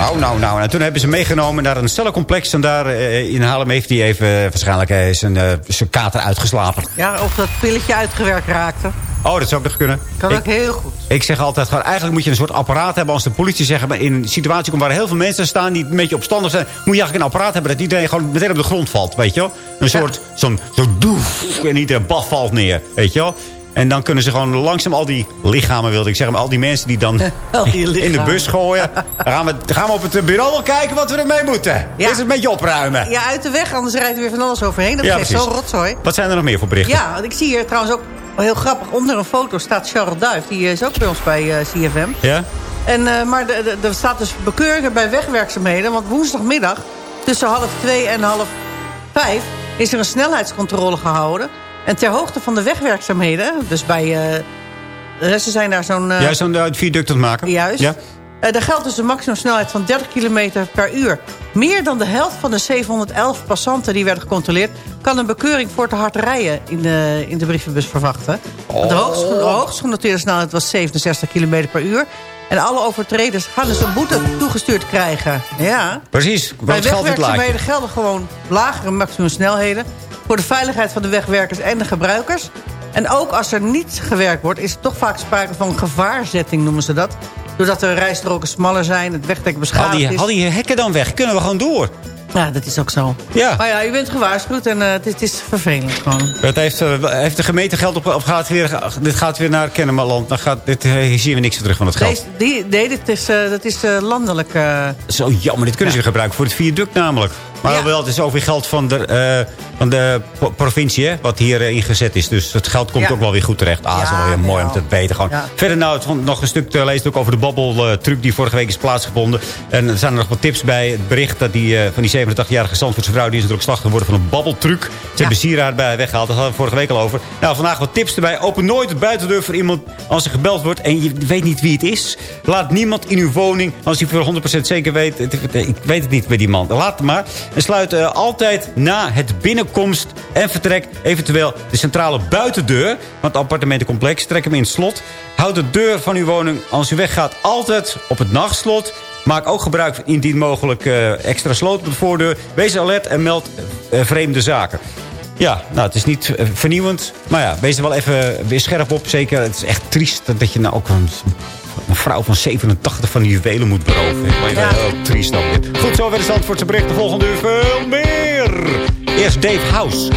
Nou, nou, nou. En toen hebben ze meegenomen naar een cellencomplex. En daar eh, in Haarlem heeft hij even eh, waarschijnlijk eh, zijn, zijn kater uitgeslapen. Ja, of dat pilletje uitgewerkt raakte. Oh, dat zou ook nog kunnen. Kan Ik- ook heel goed. Ik zeg altijd, gewoon, eigenlijk moet je een soort apparaat hebben als de politie zeggen... maar in een situatie komt waar heel veel mensen staan die een beetje opstandig zijn... moet je eigenlijk een apparaat hebben dat iedereen gewoon meteen op de grond valt, weet je wel? Een soort, zo'n zo doef, en iedere baf valt neer, weet je wel? En dan kunnen ze gewoon langzaam al die lichamen, wilde ik zeggen... maar al die mensen die dan <laughs> die <laughs> in de bus gooien... dan gaan, we, gaan we op het bureau wel kijken wat we ermee moeten. Ja. Is het een beetje opruimen. Ja, uit de weg, anders rijdt er weer van alles overheen. Dat Ja, precies. zo'n rotzooi. Wat zijn er nog meer voor berichten? Ja, want ik zie hier trouwens ook heel grappig. Onder een foto staat Charles Duif. Die is ook bij ons bij eh, CFM. Ja? En, eh, maar er staat dus bekeuringen bij wegwerkzaamheden. Want woensdagmiddag tussen half twee en half vijf... is er een snelheidscontrole gehouden. En ter hoogte van de wegwerkzaamheden... dus bij... eh, ze zijn daar zo'n... eh, Jij zo'n uh, viaduct aan het maken? Juist. Ja? Eh, daar geldt dus een maximumsnelheid van 30 km per uur. Meer dan de helft van de 711 passanten die werden gecontroleerd... kan een bekeuring voor te hard rijden in de, in de brievenbus verwachten. De, hoogst, de hoogst genoteerde snelheid was 67 km per uur. En alle overtreders gaan dus een boete toegestuurd krijgen. Ja. Precies. Bij wegwerkzaamheden gelden gewoon lagere maximumsnelheden... voor de veiligheid van de wegwerkers en de gebruikers. En ook als er niet gewerkt wordt... is er toch vaak sprake van gevaarzetting, noemen ze dat. Doordat de rijstroken smaller zijn, het wegdek beschadigd die, is. die hekken dan weg. Kunnen we gewoon door. Ja, dat is ook zo. Ja. Maar ja, je bent gewaarschuwd en eh, het, is, vervelend gewoon. Het heeft, eh, heeft de gemeente geld op... Of gaat weer, dit gaat weer naar Kennemerland. Dan gaat, dit, eh, hier zien we niks terug van het geld. Die, nee, dit is, eh, dat is eh, landelijk. eh, Zo jammer. Dit kunnen ze weer gebruiken voor het viaduct namelijk. Maar Ja. wel, het is zoveel geld van de, eh, van de pro- provincie, hè, wat hier eh, ingezet is. Dus het geld komt Ja. ook wel weer goed terecht. Ah, dat is wel weer mooi om te weten. Gewoon. Ja. Verder nou, het nog een stuk te lezen ook over de babbeltruc die vorige week is plaatsgevonden. En er zijn er nog wat tips bij het bericht dat die, eh, van die 87-jarige Zandvoortse vrouw... die is natuurlijk slachtoffer geworden van een babbeltruc. Ze hebben sieraad bij weggehaald, daar hadden we vorige week al over. Nou, vandaag wat tips erbij. Open nooit de buitendeur voor iemand als er gebeld wordt en je weet niet wie het is. Laat niemand in uw woning, als u voor 100% zeker weet... Ik weet het niet bij die man. Laat het maar. En sluit altijd na het binnenkomst en vertrek eventueel de centrale buitendeur. Want het appartementencomplex, trek hem in het slot. Houd de deur van uw woning als u weggaat altijd op het nachtslot. Maak ook gebruik van indien mogelijk eh, extra sloot op de voordeur. Wees alert en meld eh, vreemde zaken. Ja, nou, het is niet eh, vernieuwend. Maar ja, wees er wel even weer scherp op. Zeker, het is echt triest dat je nou ook een vrouw van 87 van die juwelen moet beroven. Maar ja. heel triest ook dit. Goed, zo weer de Zandvoortse bericht. De volgende uur veel meer. Eerst Dave House.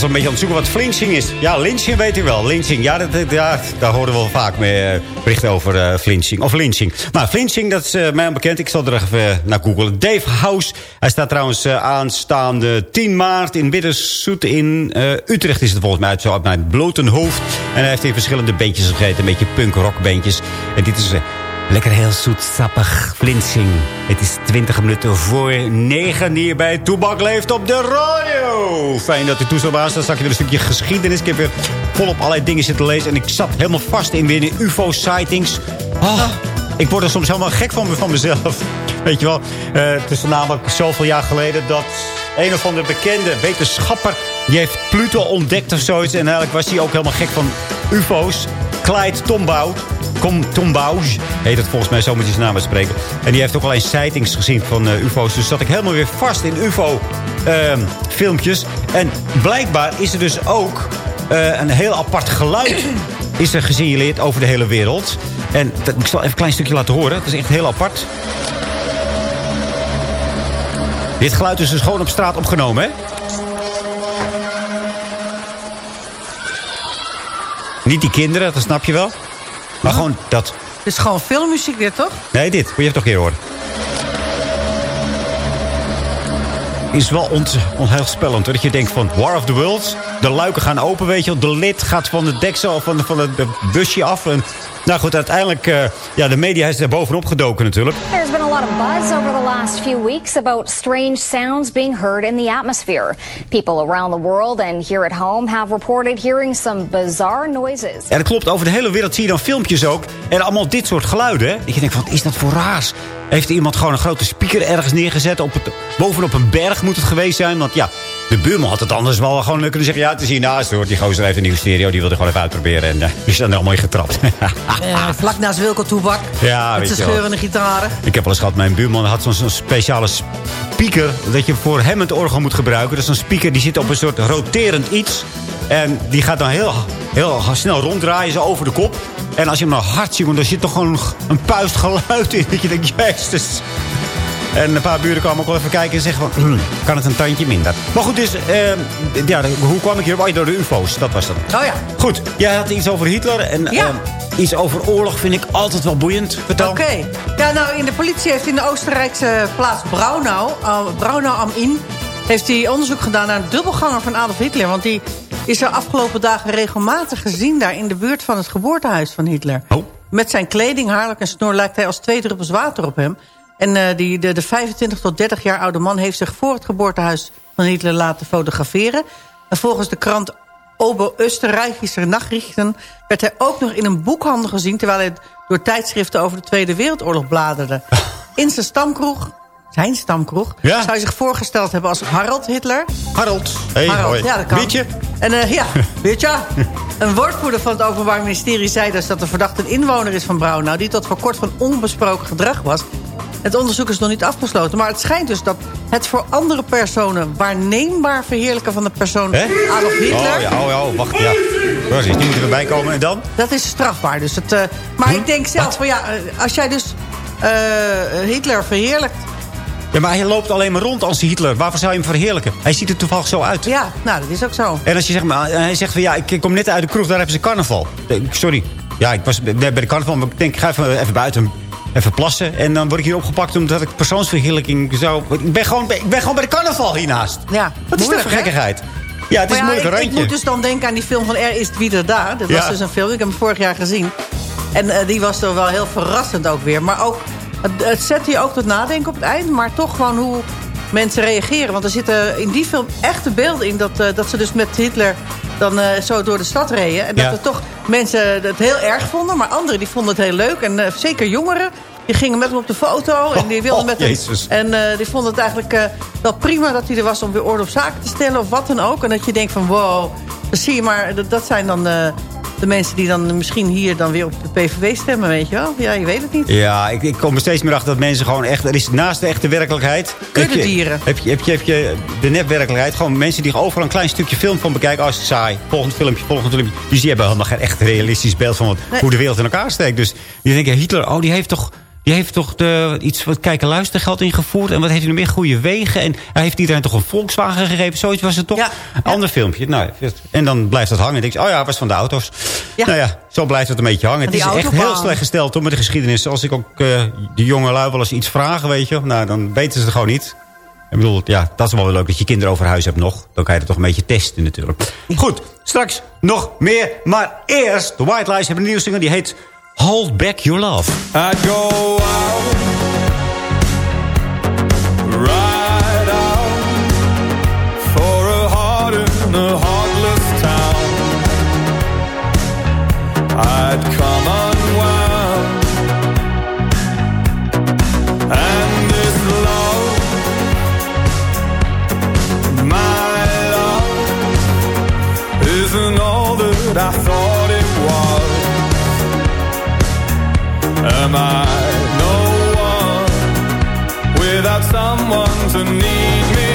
Was een beetje aan het zoeken wat flinching is. Ja, lynching weet u wel. Lynching, ja, dat, daar horen we wel vaak mee eh, berichten over eh, flinching. Of lynching. Maar flinching, dat is eh, mij onbekend. Ik zal er even naar googlen. Dave House. Hij staat trouwens aanstaande 10 maart in Biddensoet in Utrecht is het volgens mij. uit Zo uit mijn blote hoofd. En hij heeft in verschillende beentjes gegeten. Een beetje punk-rock beentjes. En dit is... Lekker heel zoetsappig flinching. Het is 20 minuten voor 9 hier bij Toebak Leeft op de radio. Fijn dat u toestel was. Dan zag je weer een stukje geschiedenis. Ik heb weer volop allerlei dingen zitten lezen. En ik zat helemaal vast in weer de UFO-sightings. Ah, ik word er soms helemaal gek van, van mezelf. Weet je wel. Eh, het is namelijk zoveel jaar geleden dat een of andere bekende wetenschapper... die heeft Pluto ontdekt of zoiets. En eigenlijk was hij ook helemaal gek van UFO's. Clyde Tombaugh. Kom, Tombaugh heet het volgens mij, zo moet je zijn naam uitspreken. En die heeft ook alleen sightings gezien van eh, UFO's. Dus zat ik helemaal weer vast in UFO-filmpjes. en blijkbaar is er dus ook eh, een heel apart geluid <clears throat> is er gesignaleerd over de hele wereld. En ik zal even een klein stukje laten horen. Dat is echt heel apart. Dit geluid is dus gewoon op straat opgenomen, hè? Niet die kinderen, dat snap je wel. Maar gewoon dat. Het is gewoon filmmuziek dit, toch? Nee, dit. Moet je even toch een keer horen. Is wel ont, onheilspellend. hoor. Dat je denkt van War of the Worlds. De luiken gaan open, weet je wel. De lid gaat van het deksel van, van het busje af. En, nou goed, uiteindelijk... eh, ja, de media is er bovenop gedoken natuurlijk. There's been a lot of buzz over the last few weeks about strange sounds being heard in the atmosphere. People around the world and here at home have reported hearing some bizarre noises. Ja, dat klopt. Over de hele wereld zie je dan filmpjes ook. En allemaal dit soort geluiden. Hè? Denkt van, wat is dat voor raars? Heeft iemand gewoon een grote speaker ergens neergezet? Op het, bovenop een berg moet het geweest zijn. Want ja, de buurman had het anders wel gewoon kunnen zeggen... ja, het is hiernaast hoor. Die gozer heeft een nieuwe stereo. Die wilde gewoon even uitproberen. En die is dan allemaal in getrapt. <laughs> Eh, vlak naast Wilco Toebak. Ja, Met zijn scheurende gitaren. Ik heb wel eens gehad, mijn buurman had zo'n speciale speaker... dat je voor hem het orgel moet gebruiken. Dat is een speaker die zit op een soort roterend iets. En die gaat dan heel, heel snel ronddraaien, zo over de kop. En als je hem nou hard ziet, dan zit toch gewoon een puist geluid in. <laughs> Dat je denkt, jezus. En een paar buren kwamen ook wel even kijken en zeggen van... "Hmm, kan het een tandje minder? Maar goed, dus... eh, ja, hoe kwam ik hier? Oh, door de ufo's, dat was dat. Oh ja. Goed, jij had iets over Hitler. En Ja. eh, iets over oorlog vind ik altijd wel boeiend. Vertel. Oké. Ja, nou, in de politie heeft in de Oostenrijkse plaats Braunau, uh, Braunau am Inn, heeft hij onderzoek gedaan naar een dubbelganger van Adolf Hitler. Want die is er afgelopen dagen regelmatig gezien daar in de buurt van het geboortehuis van Hitler. Oh. Met zijn kleding, haarlak en snor lijkt hij als twee druppels water op hem. En eh, die, de, de 25 tot 30 jaar oude man heeft zich voor het geboortehuis van Hitler laten fotograferen. En volgens de krant Ober-Österreichische Nachrichten werd hij ook nog in een boekhandel gezien... terwijl hij door tijdschriften over de Tweede Wereldoorlog bladerde. <laughs> In zijn stamkroeg, zijn stamkroeg, Ja. zou hij zich voorgesteld hebben als Harald Hitler. Harold. Hey, hoi. ja, dat kan. Biertje? En eh, ja, <laughs> weet je, een woordvoerder van het Openbaar Ministerie zei dus dat de verdachte een inwoner is van Braunau... die tot voor kort van onbesproken gedrag was. Het onderzoek is nog niet afgesloten, maar het schijnt dus dat het voor andere personen waarneembaar verheerlijken van de persoon? Adolf Hitler... Oh ja, oh ja, oh, wacht, ja. Precies, die moeten erbij komen en dan? Dat is strafbaar. Dus het, eh, maar ik denk zelf, van, ja, eh, als jij dus Hitler verheerlijkt... Ja, maar hij loopt alleen maar rond als Hitler. Waarvoor zou je hem verheerlijken? Hij ziet er toevallig zo uit. Ja, nou, dat is ook zo. En als je zegt, maar, hij zegt van ja, ik kom net uit de kroeg, daar hebben ze carnaval. Eh, Sorry. Ja, ik was bij de carnaval, maar ik denk, ik ga even, even buiten, even plassen. En dan word ik hier opgepakt omdat ik persoonsverheerlijking zou... Ik ben gewoon, ik ben gewoon bij de carnaval hiernaast. Ja, Wat is dat voor gekkigheid? Ja, het is Maar moeilijk ik, ik moet dus dan denken aan die film van Er is wieder daar. Dat Ja. was dus een film, ik heb hem vorig jaar gezien. En eh, die was toch wel heel verrassend ook weer. Maar ook, het, het zet je ook tot nadenken op het eind. Maar toch gewoon hoe mensen reageren. Want er zitten in die film echte beelden in... dat, eh, dat ze dus met Hitler dan eh, zo door de stad reden. En dat Ja. er toch mensen het heel erg vonden. Maar anderen die vonden het heel leuk. En eh, zeker jongeren. Die gingen met hem op de foto. En die wilden oh, met hem. En die vonden het eigenlijk wel prima dat hij er was om weer orde op zaken te stellen. Of wat dan ook. En dat je denkt van wow. Zie je maar. Dat, dat zijn dan de mensen die dan misschien hier dan weer op de PVV stemmen. Weet je wel. Ja, je weet het niet. Ja, ik, ik kom er steeds meer achter dat mensen gewoon echt... Er is naast de echte werkelijkheid... Kuddedieren. Heb je, heb, je, heb je de nepwerkelijkheid. Gewoon mensen die overal een klein stukje film van bekijken. Als het saai. Volgend filmpje, volgend filmpje. Dus die hebben helemaal geen echt realistisch beeld van wat, Nee. hoe de wereld in elkaar steekt. Dus die denken, Hitler, oh, die heeft toch... Die heeft toch de, iets wat kijken luistergeld ingevoerd. En wat heeft hij nog meer? Goede wegen. En hij heeft iedereen toch een Volkswagen gegeven. Zoiets was het toch? Een ander filmpje. Nou, en dan blijft het hangen. En denk je, oh ja, het was van de auto's. Nou ja, zo blijft het een beetje hangen. Het is echt heel slecht gesteld hoor, met de geschiedenis. Als ik ook eh, de jonge lui wel eens iets vragen, weet je. Nou, dan weten ze het gewoon niet. Ik bedoel, ja, dat is wel weer leuk dat je kinderen over huis hebt nog. Dan kan je het toch een beetje testen natuurlijk. Goed, straks nog meer. Maar eerst, de White Lies hebben een nieuwe single. Die heet Hold Back Your Love. I go out, out for a heart in a heartless town. I'd come unwound, and this love, my love, isn't all that I thought Am I no one without someone to need me?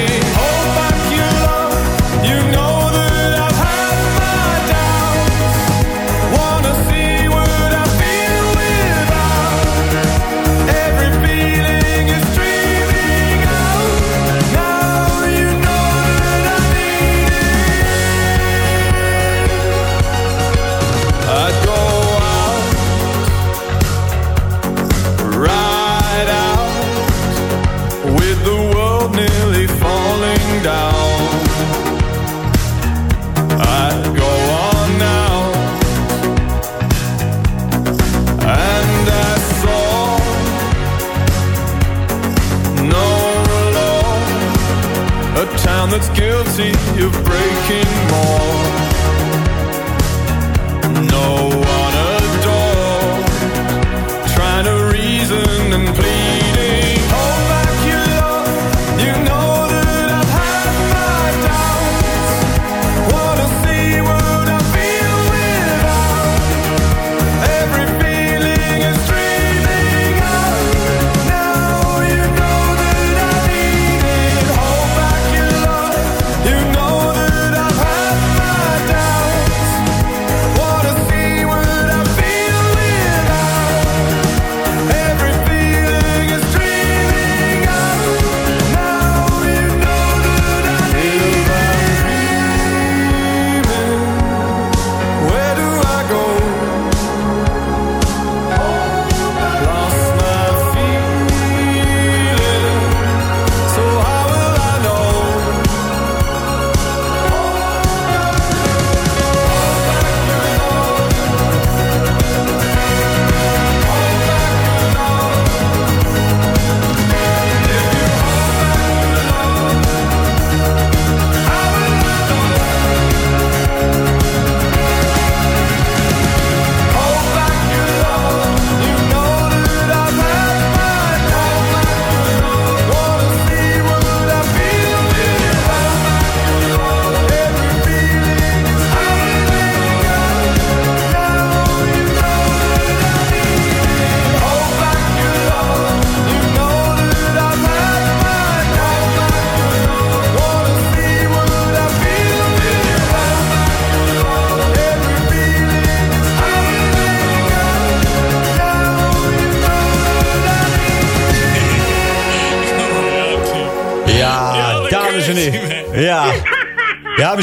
Of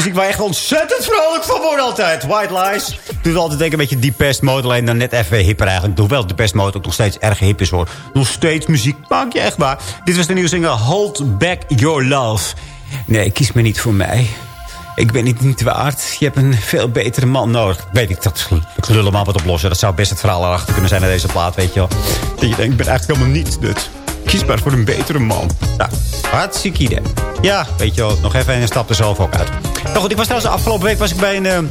muziek waar je echt ontzettend vrolijk van wordt altijd. White Lies. Doet altijd denk ik een beetje Deepest Mode. Alleen dan net even hipper eigenlijk. Hoewel Deepest Mode ook nog steeds erg hip is hoor. Nog steeds muziek. Maak je echt waar. Dit was de nieuwe single Hold Back Your Love. Nee, kies me niet voor mij. Ik ben het niet waard. Je hebt een veel betere man nodig. Weet ik, dat ik lul hem wat oplossen. Dat zou best het verhaal erachter kunnen zijn naar deze plaat, weet je wel. Dat je denkt, ik ben eigenlijk helemaal niet nut. Kies maar voor een betere man. Nou, hartstikke. Ja, weet je wel, nog even en stap er zelf ook uit. Nou goed, ik was trouwens afgelopen week was ik bij een, eh,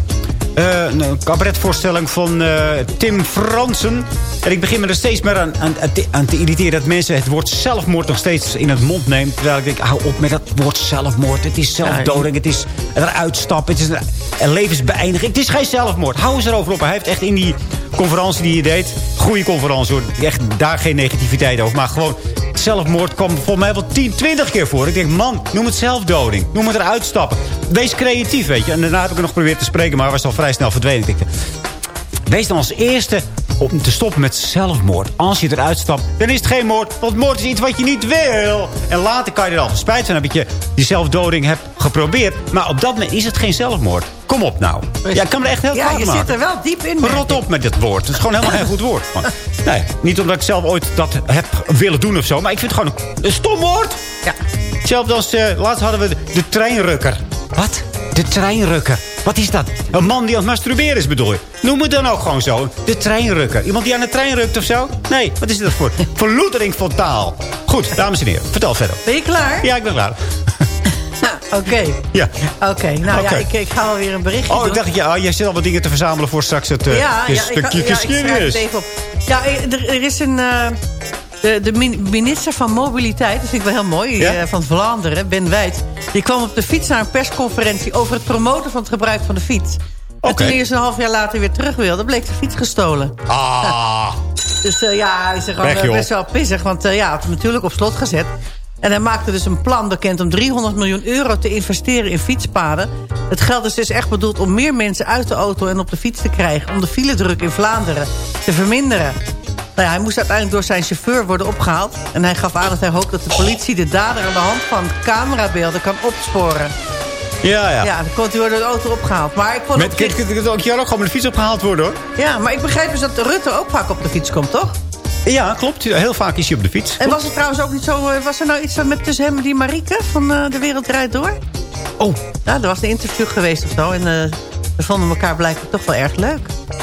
een cabaretvoorstelling van eh, Tim Fransen. En ik begin me er steeds meer aan, aan, aan te irriteren... dat mensen het woord zelfmoord nog steeds in het mond nemen. Terwijl ik denk, hou op met dat woord zelfmoord. Het is zelfdoding, het is eruit stappen, het is een, een levensbeëindiging. Het is geen zelfmoord. Hou eens erover op. Hij heeft echt in die conferentie die je deed... goede conferentie hoor. Echt daar geen negativiteit over. Maar gewoon zelfmoord kwam volgens mij wel 10, 20 keer voor. Ik denk, man, noem het zelfdoding. Noem het eruit stappen. Wees creatief, weet je. En daarna heb ik nog geprobeerd te spreken... maar hij was al vrij snel verdwenen. Ik wees dan als eerste om te stoppen met zelfmoord. Als je eruit stapt, dan is het geen moord. Want moord is iets wat je niet wil. En later kan je er al spijt van hebben dat je die zelfdoding hebt geprobeerd. Maar op dat moment is het geen zelfmoord. Kom op nou. Ja, ik kan me echt heel Ja, je maken. zit er wel diep in. Rot op met dit woord. Het is gewoon helemaal geen goed woord. <laughs> Nee, niet omdat ik zelf ooit dat heb willen doen of zo. Maar ik vind het gewoon een, een stom woord. Ja. Hetzelfde als eh, laatst hadden we de, de treinrukker. Wat? De treinrukker. Wat is dat? Een man die aan het masturberen is, bedoel je? Noem het dan ook gewoon zo. De treinrukker. Iemand die aan de trein rukt of zo? Nee, wat is dat voor <laughs> verloedering van taal? Goed, dames en heren. Vertel verder. Ben je klaar? Ja, ik ben klaar. <laughs> Oké. Ja. Oké, nou ja, ik, ik ga wel weer een berichtje Oh, ik dacht, ja, jij zit al wat dingen te verzamelen voor straks het eh, ja, het ja, ik, stukje ja, ik het even op. Ja, er, er is een... eh, de, de min- minister van Mobiliteit, dat vind ik wel heel mooi, Ja? eh, van Vlaanderen, Ben Wijd... die kwam op de fiets naar een persconferentie... over het promoten van het gebruik van de fiets. En Oké. toen hij eens een half jaar later weer terug wilde... bleek de fiets gestolen. Ah. <laughs> Dus eh, ja, hij is er gewoon Weg, eh, best wel pissig. Want ja, hij had hem natuurlijk op slot gezet. En hij maakte dus een plan bekend om 300 miljoen euro te investeren in fietspaden. Het geld is dus echt bedoeld om meer mensen uit de auto en op de fiets te krijgen. Om de filedruk in Vlaanderen te verminderen. Nou ja, hij moest uiteindelijk door zijn chauffeur worden opgehaald. En hij gaf aan dat hij hoopt dat de politie de dader aan de hand van camerabeelden kan opsporen. Ja, ja. Ja, dan kon hij door de auto opgehaald. Maar ik vond Met, het kijk, kijk, ook gewoon met de fiets opgehaald worden, hoor. Ja, maar ik begrijp dus dat Rutte ook vaak op de fiets komt, toch? Ja, klopt. Heel vaak is hij op de fiets. En was het trouwens ook niet zo... eh, Was er nou iets met tussen hem en die Marieke van eh, De Wereld Draait Door? Oh. Ja, er was een interview geweest of zo. En eh we vonden elkaar blijkbaar toch wel erg leuk.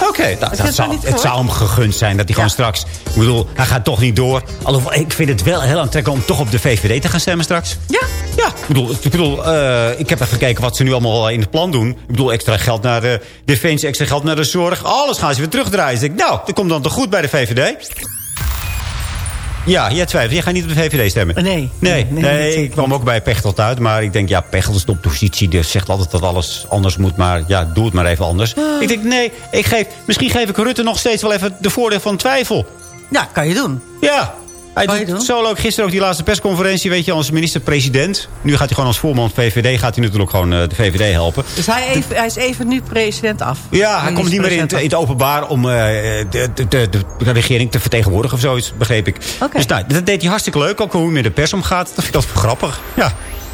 Oké, nou, het zou, het hem gegund zijn dat hij gewoon straks... Ik bedoel, hij gaat toch niet door. Alhoewel, ik vind het wel heel aantrekkelijk om toch op de VVD te gaan stemmen straks. Ja. Ja, ik bedoel, ik, bedoel eh, ik heb even gekeken wat ze nu allemaal in het plan doen. Ik bedoel, extra geld naar de defensie, extra geld naar de zorg. Alles gaan ze weer terugdraaien. Dus ik nou, dat komt dan toch goed bij de VVD? Ja, jij twijfelt. Jij gaat niet op de VVD stemmen? Nee. Nee, nee, ik kwam ook bij Pechtold uit. Maar ik denk, ja, Pechtold is de oppositie. Die zegt altijd dat alles anders moet. Maar ja, doe het maar even anders. Ik denk, nee, ik geef, misschien geef ik Rutte nog steeds wel even de voordeel van twijfel. Ja, kan je doen. Ja. Hij doet doen. zo leuk. Gisteren ook die laatste persconferentie, weet je, als minister-president. Nu gaat hij gewoon als voorman van VVD, gaat hij natuurlijk gewoon eh, de VVD helpen. Dus hij, even, hij is even nu president af. Ja, hij komt niet meer in het, Minister-president in het openbaar om eh, de, de, de, de regering te vertegenwoordigen of zoiets, begreep ik. Dus nou, dat deed hij hartstikke leuk, ook hoe hij met de pers omgaat. Dat vind ik altijd wel grappig. Ja.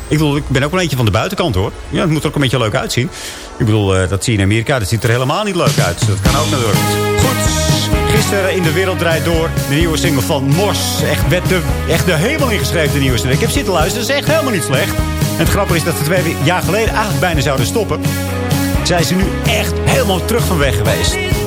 Ik bedoel, ik ben ook wel eentje van de buitenkant hoor. Ja, het moet er ook een beetje leuk uitzien. Ik bedoel, eh, dat zie je in Amerika, dat ziet er helemaal niet leuk uit. Dus dat kan ook natuurlijk. Goed, gisteren in de wereld draait door de nieuwe single van Mos. Echt, werd de, echt de hemel ingeschreven, de nieuwe single. Ik heb zitten luisteren, dat is echt helemaal niet slecht. En het grappige is dat ze twee jaar geleden eigenlijk bijna zouden stoppen. Zijn ze nu echt helemaal terug van weg geweest.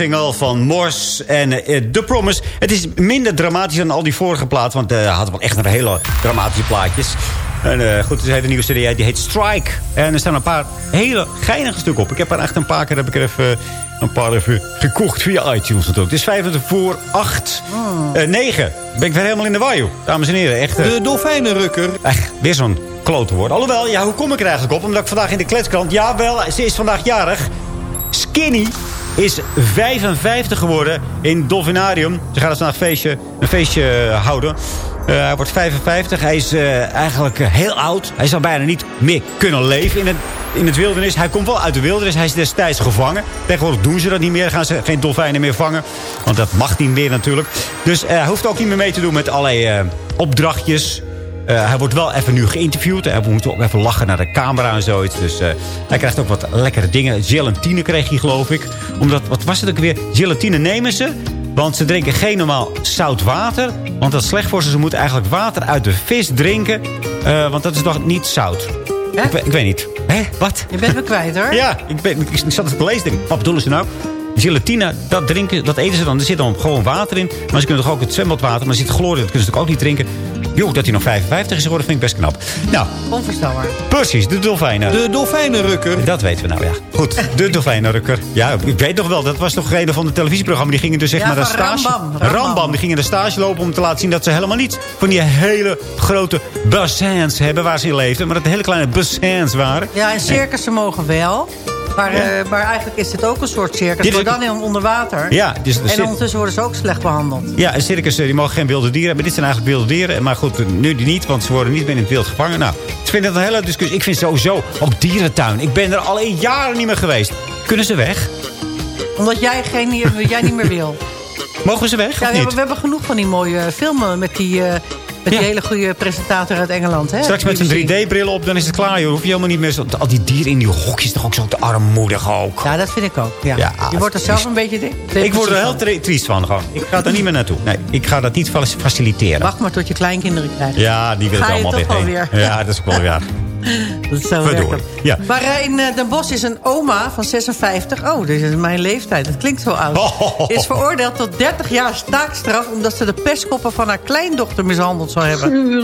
Single van Mors en eh, The Promise. Het is minder dramatisch dan al die vorige plaat. Want hij had wel echt een hele dramatische plaatjes. En eh, goed, het is een nieuwe CD, die heet Strike. En er staan een paar hele geinige stukken op. Ik heb er echt een paar keer heb ik er even, een paar even gekocht via iTunes natuurlijk. Het is vijf minuten voor acht. Eh, negen. Ben ik weer helemaal in de waaier. Dames en heren, echt... eh, De dolfijnenrukker. Echt, weer zo'n klote woord. Alhoewel, ja, hoe kom ik er eigenlijk op? Omdat ik vandaag in de kletskrant... Ja, wel, ze is vandaag jarig. Skinny is 55 geworden in Dolfinarium. Ze gaan dus vandaag een feestje, een feestje eh, houden. Eh, hij wordt 55. Hij is eh, eigenlijk heel oud. Hij zou bijna niet meer kunnen leven in het, in het wildernis. Hij komt wel uit de wildernis. Hij is destijds gevangen. Tegenwoordig doen ze dat niet meer. Dan gaan ze geen dolfijnen meer vangen. Want dat mag niet meer natuurlijk. Dus hij hoeft ook niet meer mee te doen met allerlei opdrachtjes. Eh, hij wordt wel even nu geïnterviewd. Hij moet ook even lachen naar de camera en zoiets. Dus eh, hij krijgt ook wat lekkere dingen. Gelatine kreeg hij, geloof ik. Omdat, wat was het ook weer? Gelatine nemen ze. Want ze drinken geen normaal zout water. Want dat is slecht voor ze. Ze moeten eigenlijk water uit de vis drinken. Eh, want dat is toch niet zout? Ik, weet- ik weet niet. Hé, wat? Je bent me kwijt, hoor. <laughs> Ja, ik, ben, ik zat het te lezen. denk Wat bedoelen ze nou? Gelatine, dat, drinken, dat eten ze dan. Er zit dan gewoon water in. Maar ze kunnen toch ook het zwembadwater. Maar er zit chloor in. Dat kunnen ze toch ook niet drinken. Joh, dat hij nog 55 is geworden, vind ik best knap. Nou, Onvoorstelbaar. precies, de dolfijnen. De dolfijnenrukker. Dat weten we nou, ja. Goed, de <laughs> dolfijnenrukker. Ja, ik weet nog wel. Dat was toch een van de televisieprogramma. Die gingen dus zeg Ja, maar van stage... Rambam, Rambam. Rambam. Die gingen een stage lopen om te laten zien dat ze helemaal niet... van die hele grote bassins hebben waar ze in leefden. Maar dat het hele kleine bassins waren. Ja, en circussen mogen wel. Maar, eh, maar eigenlijk is dit ook een soort circus. Dit is Maar dan in- onder water. Ja, de en cir- ondertussen worden ze ook slecht behandeld. Ja, en circus eh, die mogen geen wilde dieren hebben. Dit zijn eigenlijk wilde dieren. Maar goed, nu die niet, want ze worden niet meer in het wild gevangen. Nou, ik vind het een hele discussie. Ik vind sowieso ook dierentuin. Ik ben er al een jaren niet meer geweest. Kunnen ze weg? Omdat jij, geen, jij niet meer wil. Mogen ze weg Ja, we, niet? hebben, we hebben genoeg van die mooie filmen met die, eh, met die hele goede presentator uit Engeland. Hè? Straks met zijn BBC. 3D-bril op, dan is het klaar. Joh. Hoef je helemaal niet meer zo... Al die dieren in die hokjes, toch ook zo te armoedig ook. Ja, dat vind ik ook. Ja. Ja, je wordt er zelf een beetje... Ik word er heel van. triest van gewoon. Ik ga er niet meer naartoe. Nee, ik ga dat niet fa- faciliteren. Wacht maar tot je kleinkinderen krijgt. Ja, die wil ik Ga je allemaal weer heen. Ja, dat is ook wel weer. <laughs> Dat is zo Verdorie. werken. Ja. Maar eh, in eh, Den Bosch is een oma van 56... Oh, dit is mijn leeftijd. Dat klinkt zo oud. Oh. Is veroordeeld tot 30 jaar taakstraf... omdat ze de pestkoppen van haar kleindochter mishandeld zou hebben.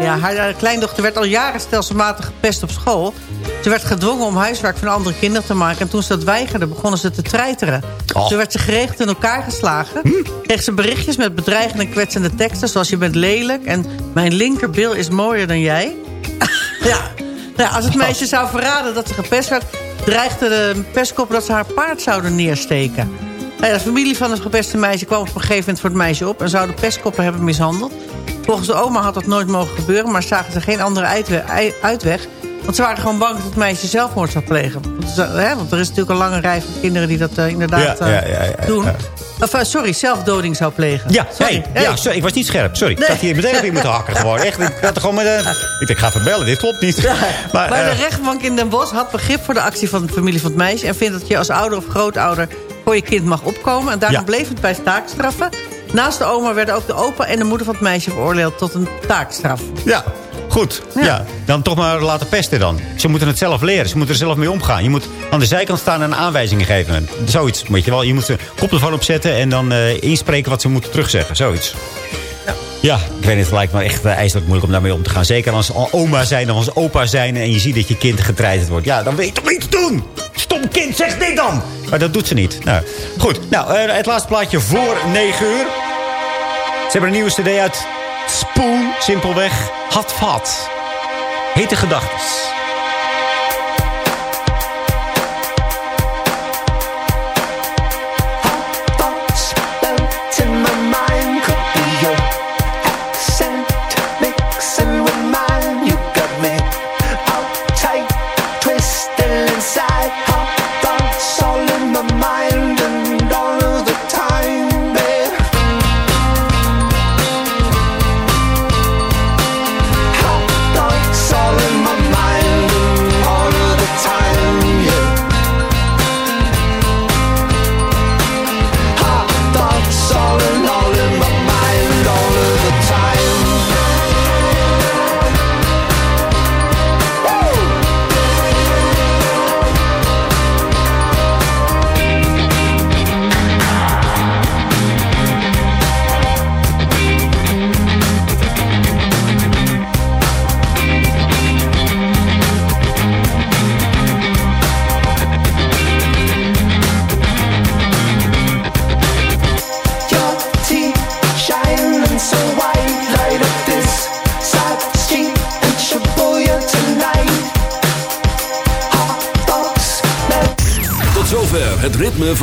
Ja, haar, haar kleindochter werd al jaren stelselmatig gepest op school. Ze werd gedwongen om huiswerk van andere kinderen te maken... en toen ze dat weigerde, begonnen ze te treiteren. Oh. Toen werd ze geregeld in elkaar geslagen. Kreeg ze berichtjes met bedreigende en kwetsende teksten... zoals je bent lelijk en mijn linkerbil is mooier dan jij. Ja. Nou, als het meisje zou verraden dat ze gepest werd... dreigde de pestkop dat ze haar paard zouden neersteken. Nou ja, de familie van het gepeste meisje kwam op een gegeven moment voor het meisje op... en zou de pestkoppen hebben mishandeld. Volgens de oma had dat nooit mogen gebeuren... maar zagen ze geen andere uitweg... Want ze waren gewoon bang dat het meisje zelfmoord zou plegen. Want, hè, want er is natuurlijk een lange rij van kinderen die dat eh, inderdaad Ja, eh, ja, ja, ja, doen. Of, eh, sorry, zelfdoding zou plegen. Ja, sorry. hey, Hey. ja sorry, ik was niet scherp. Sorry. Ik Nee. had hier meteen op in moeten hakken gewoon. Echt, ik had er gewoon met. Ik denk, ga verbellen, dit klopt niet. <laughs> Maar, Maar de rechtbank in Den Bosch had begrip voor de actie van de familie van het meisje... en vindt dat je als ouder of grootouder voor je kind mag opkomen. En daarom bleef het bij taakstraffen. Naast de oma werden ook de opa en de moeder van het meisje veroordeeld tot een taakstraf. Ja, goed. Ja. Dan toch maar laten pesten dan. Ze moeten het zelf leren. Ze moeten er zelf mee omgaan. Je moet aan de zijkant staan en aanwijzingen geven. Zoiets, weet je wel. Je moet ze koptelefoon opzetten en dan eh, inspreken wat ze moeten terugzeggen. Zoiets. Ja, ik weet niet, het lijkt me echt uh, ijselijk moeilijk om daarmee om te gaan. Zeker als oma zijn of als opa zijn en je ziet dat je kind getreiterd wordt. Ja, dan weet je toch niet te doen. Stom kind, zeg dit dan. Maar dat doet ze niet. Nou, goed. Nou, eh, het laatste plaatje voor 9 uur. Ze hebben een nieuwe cd uit. Spoon, simpelweg. Had vat. Hete gedachtes.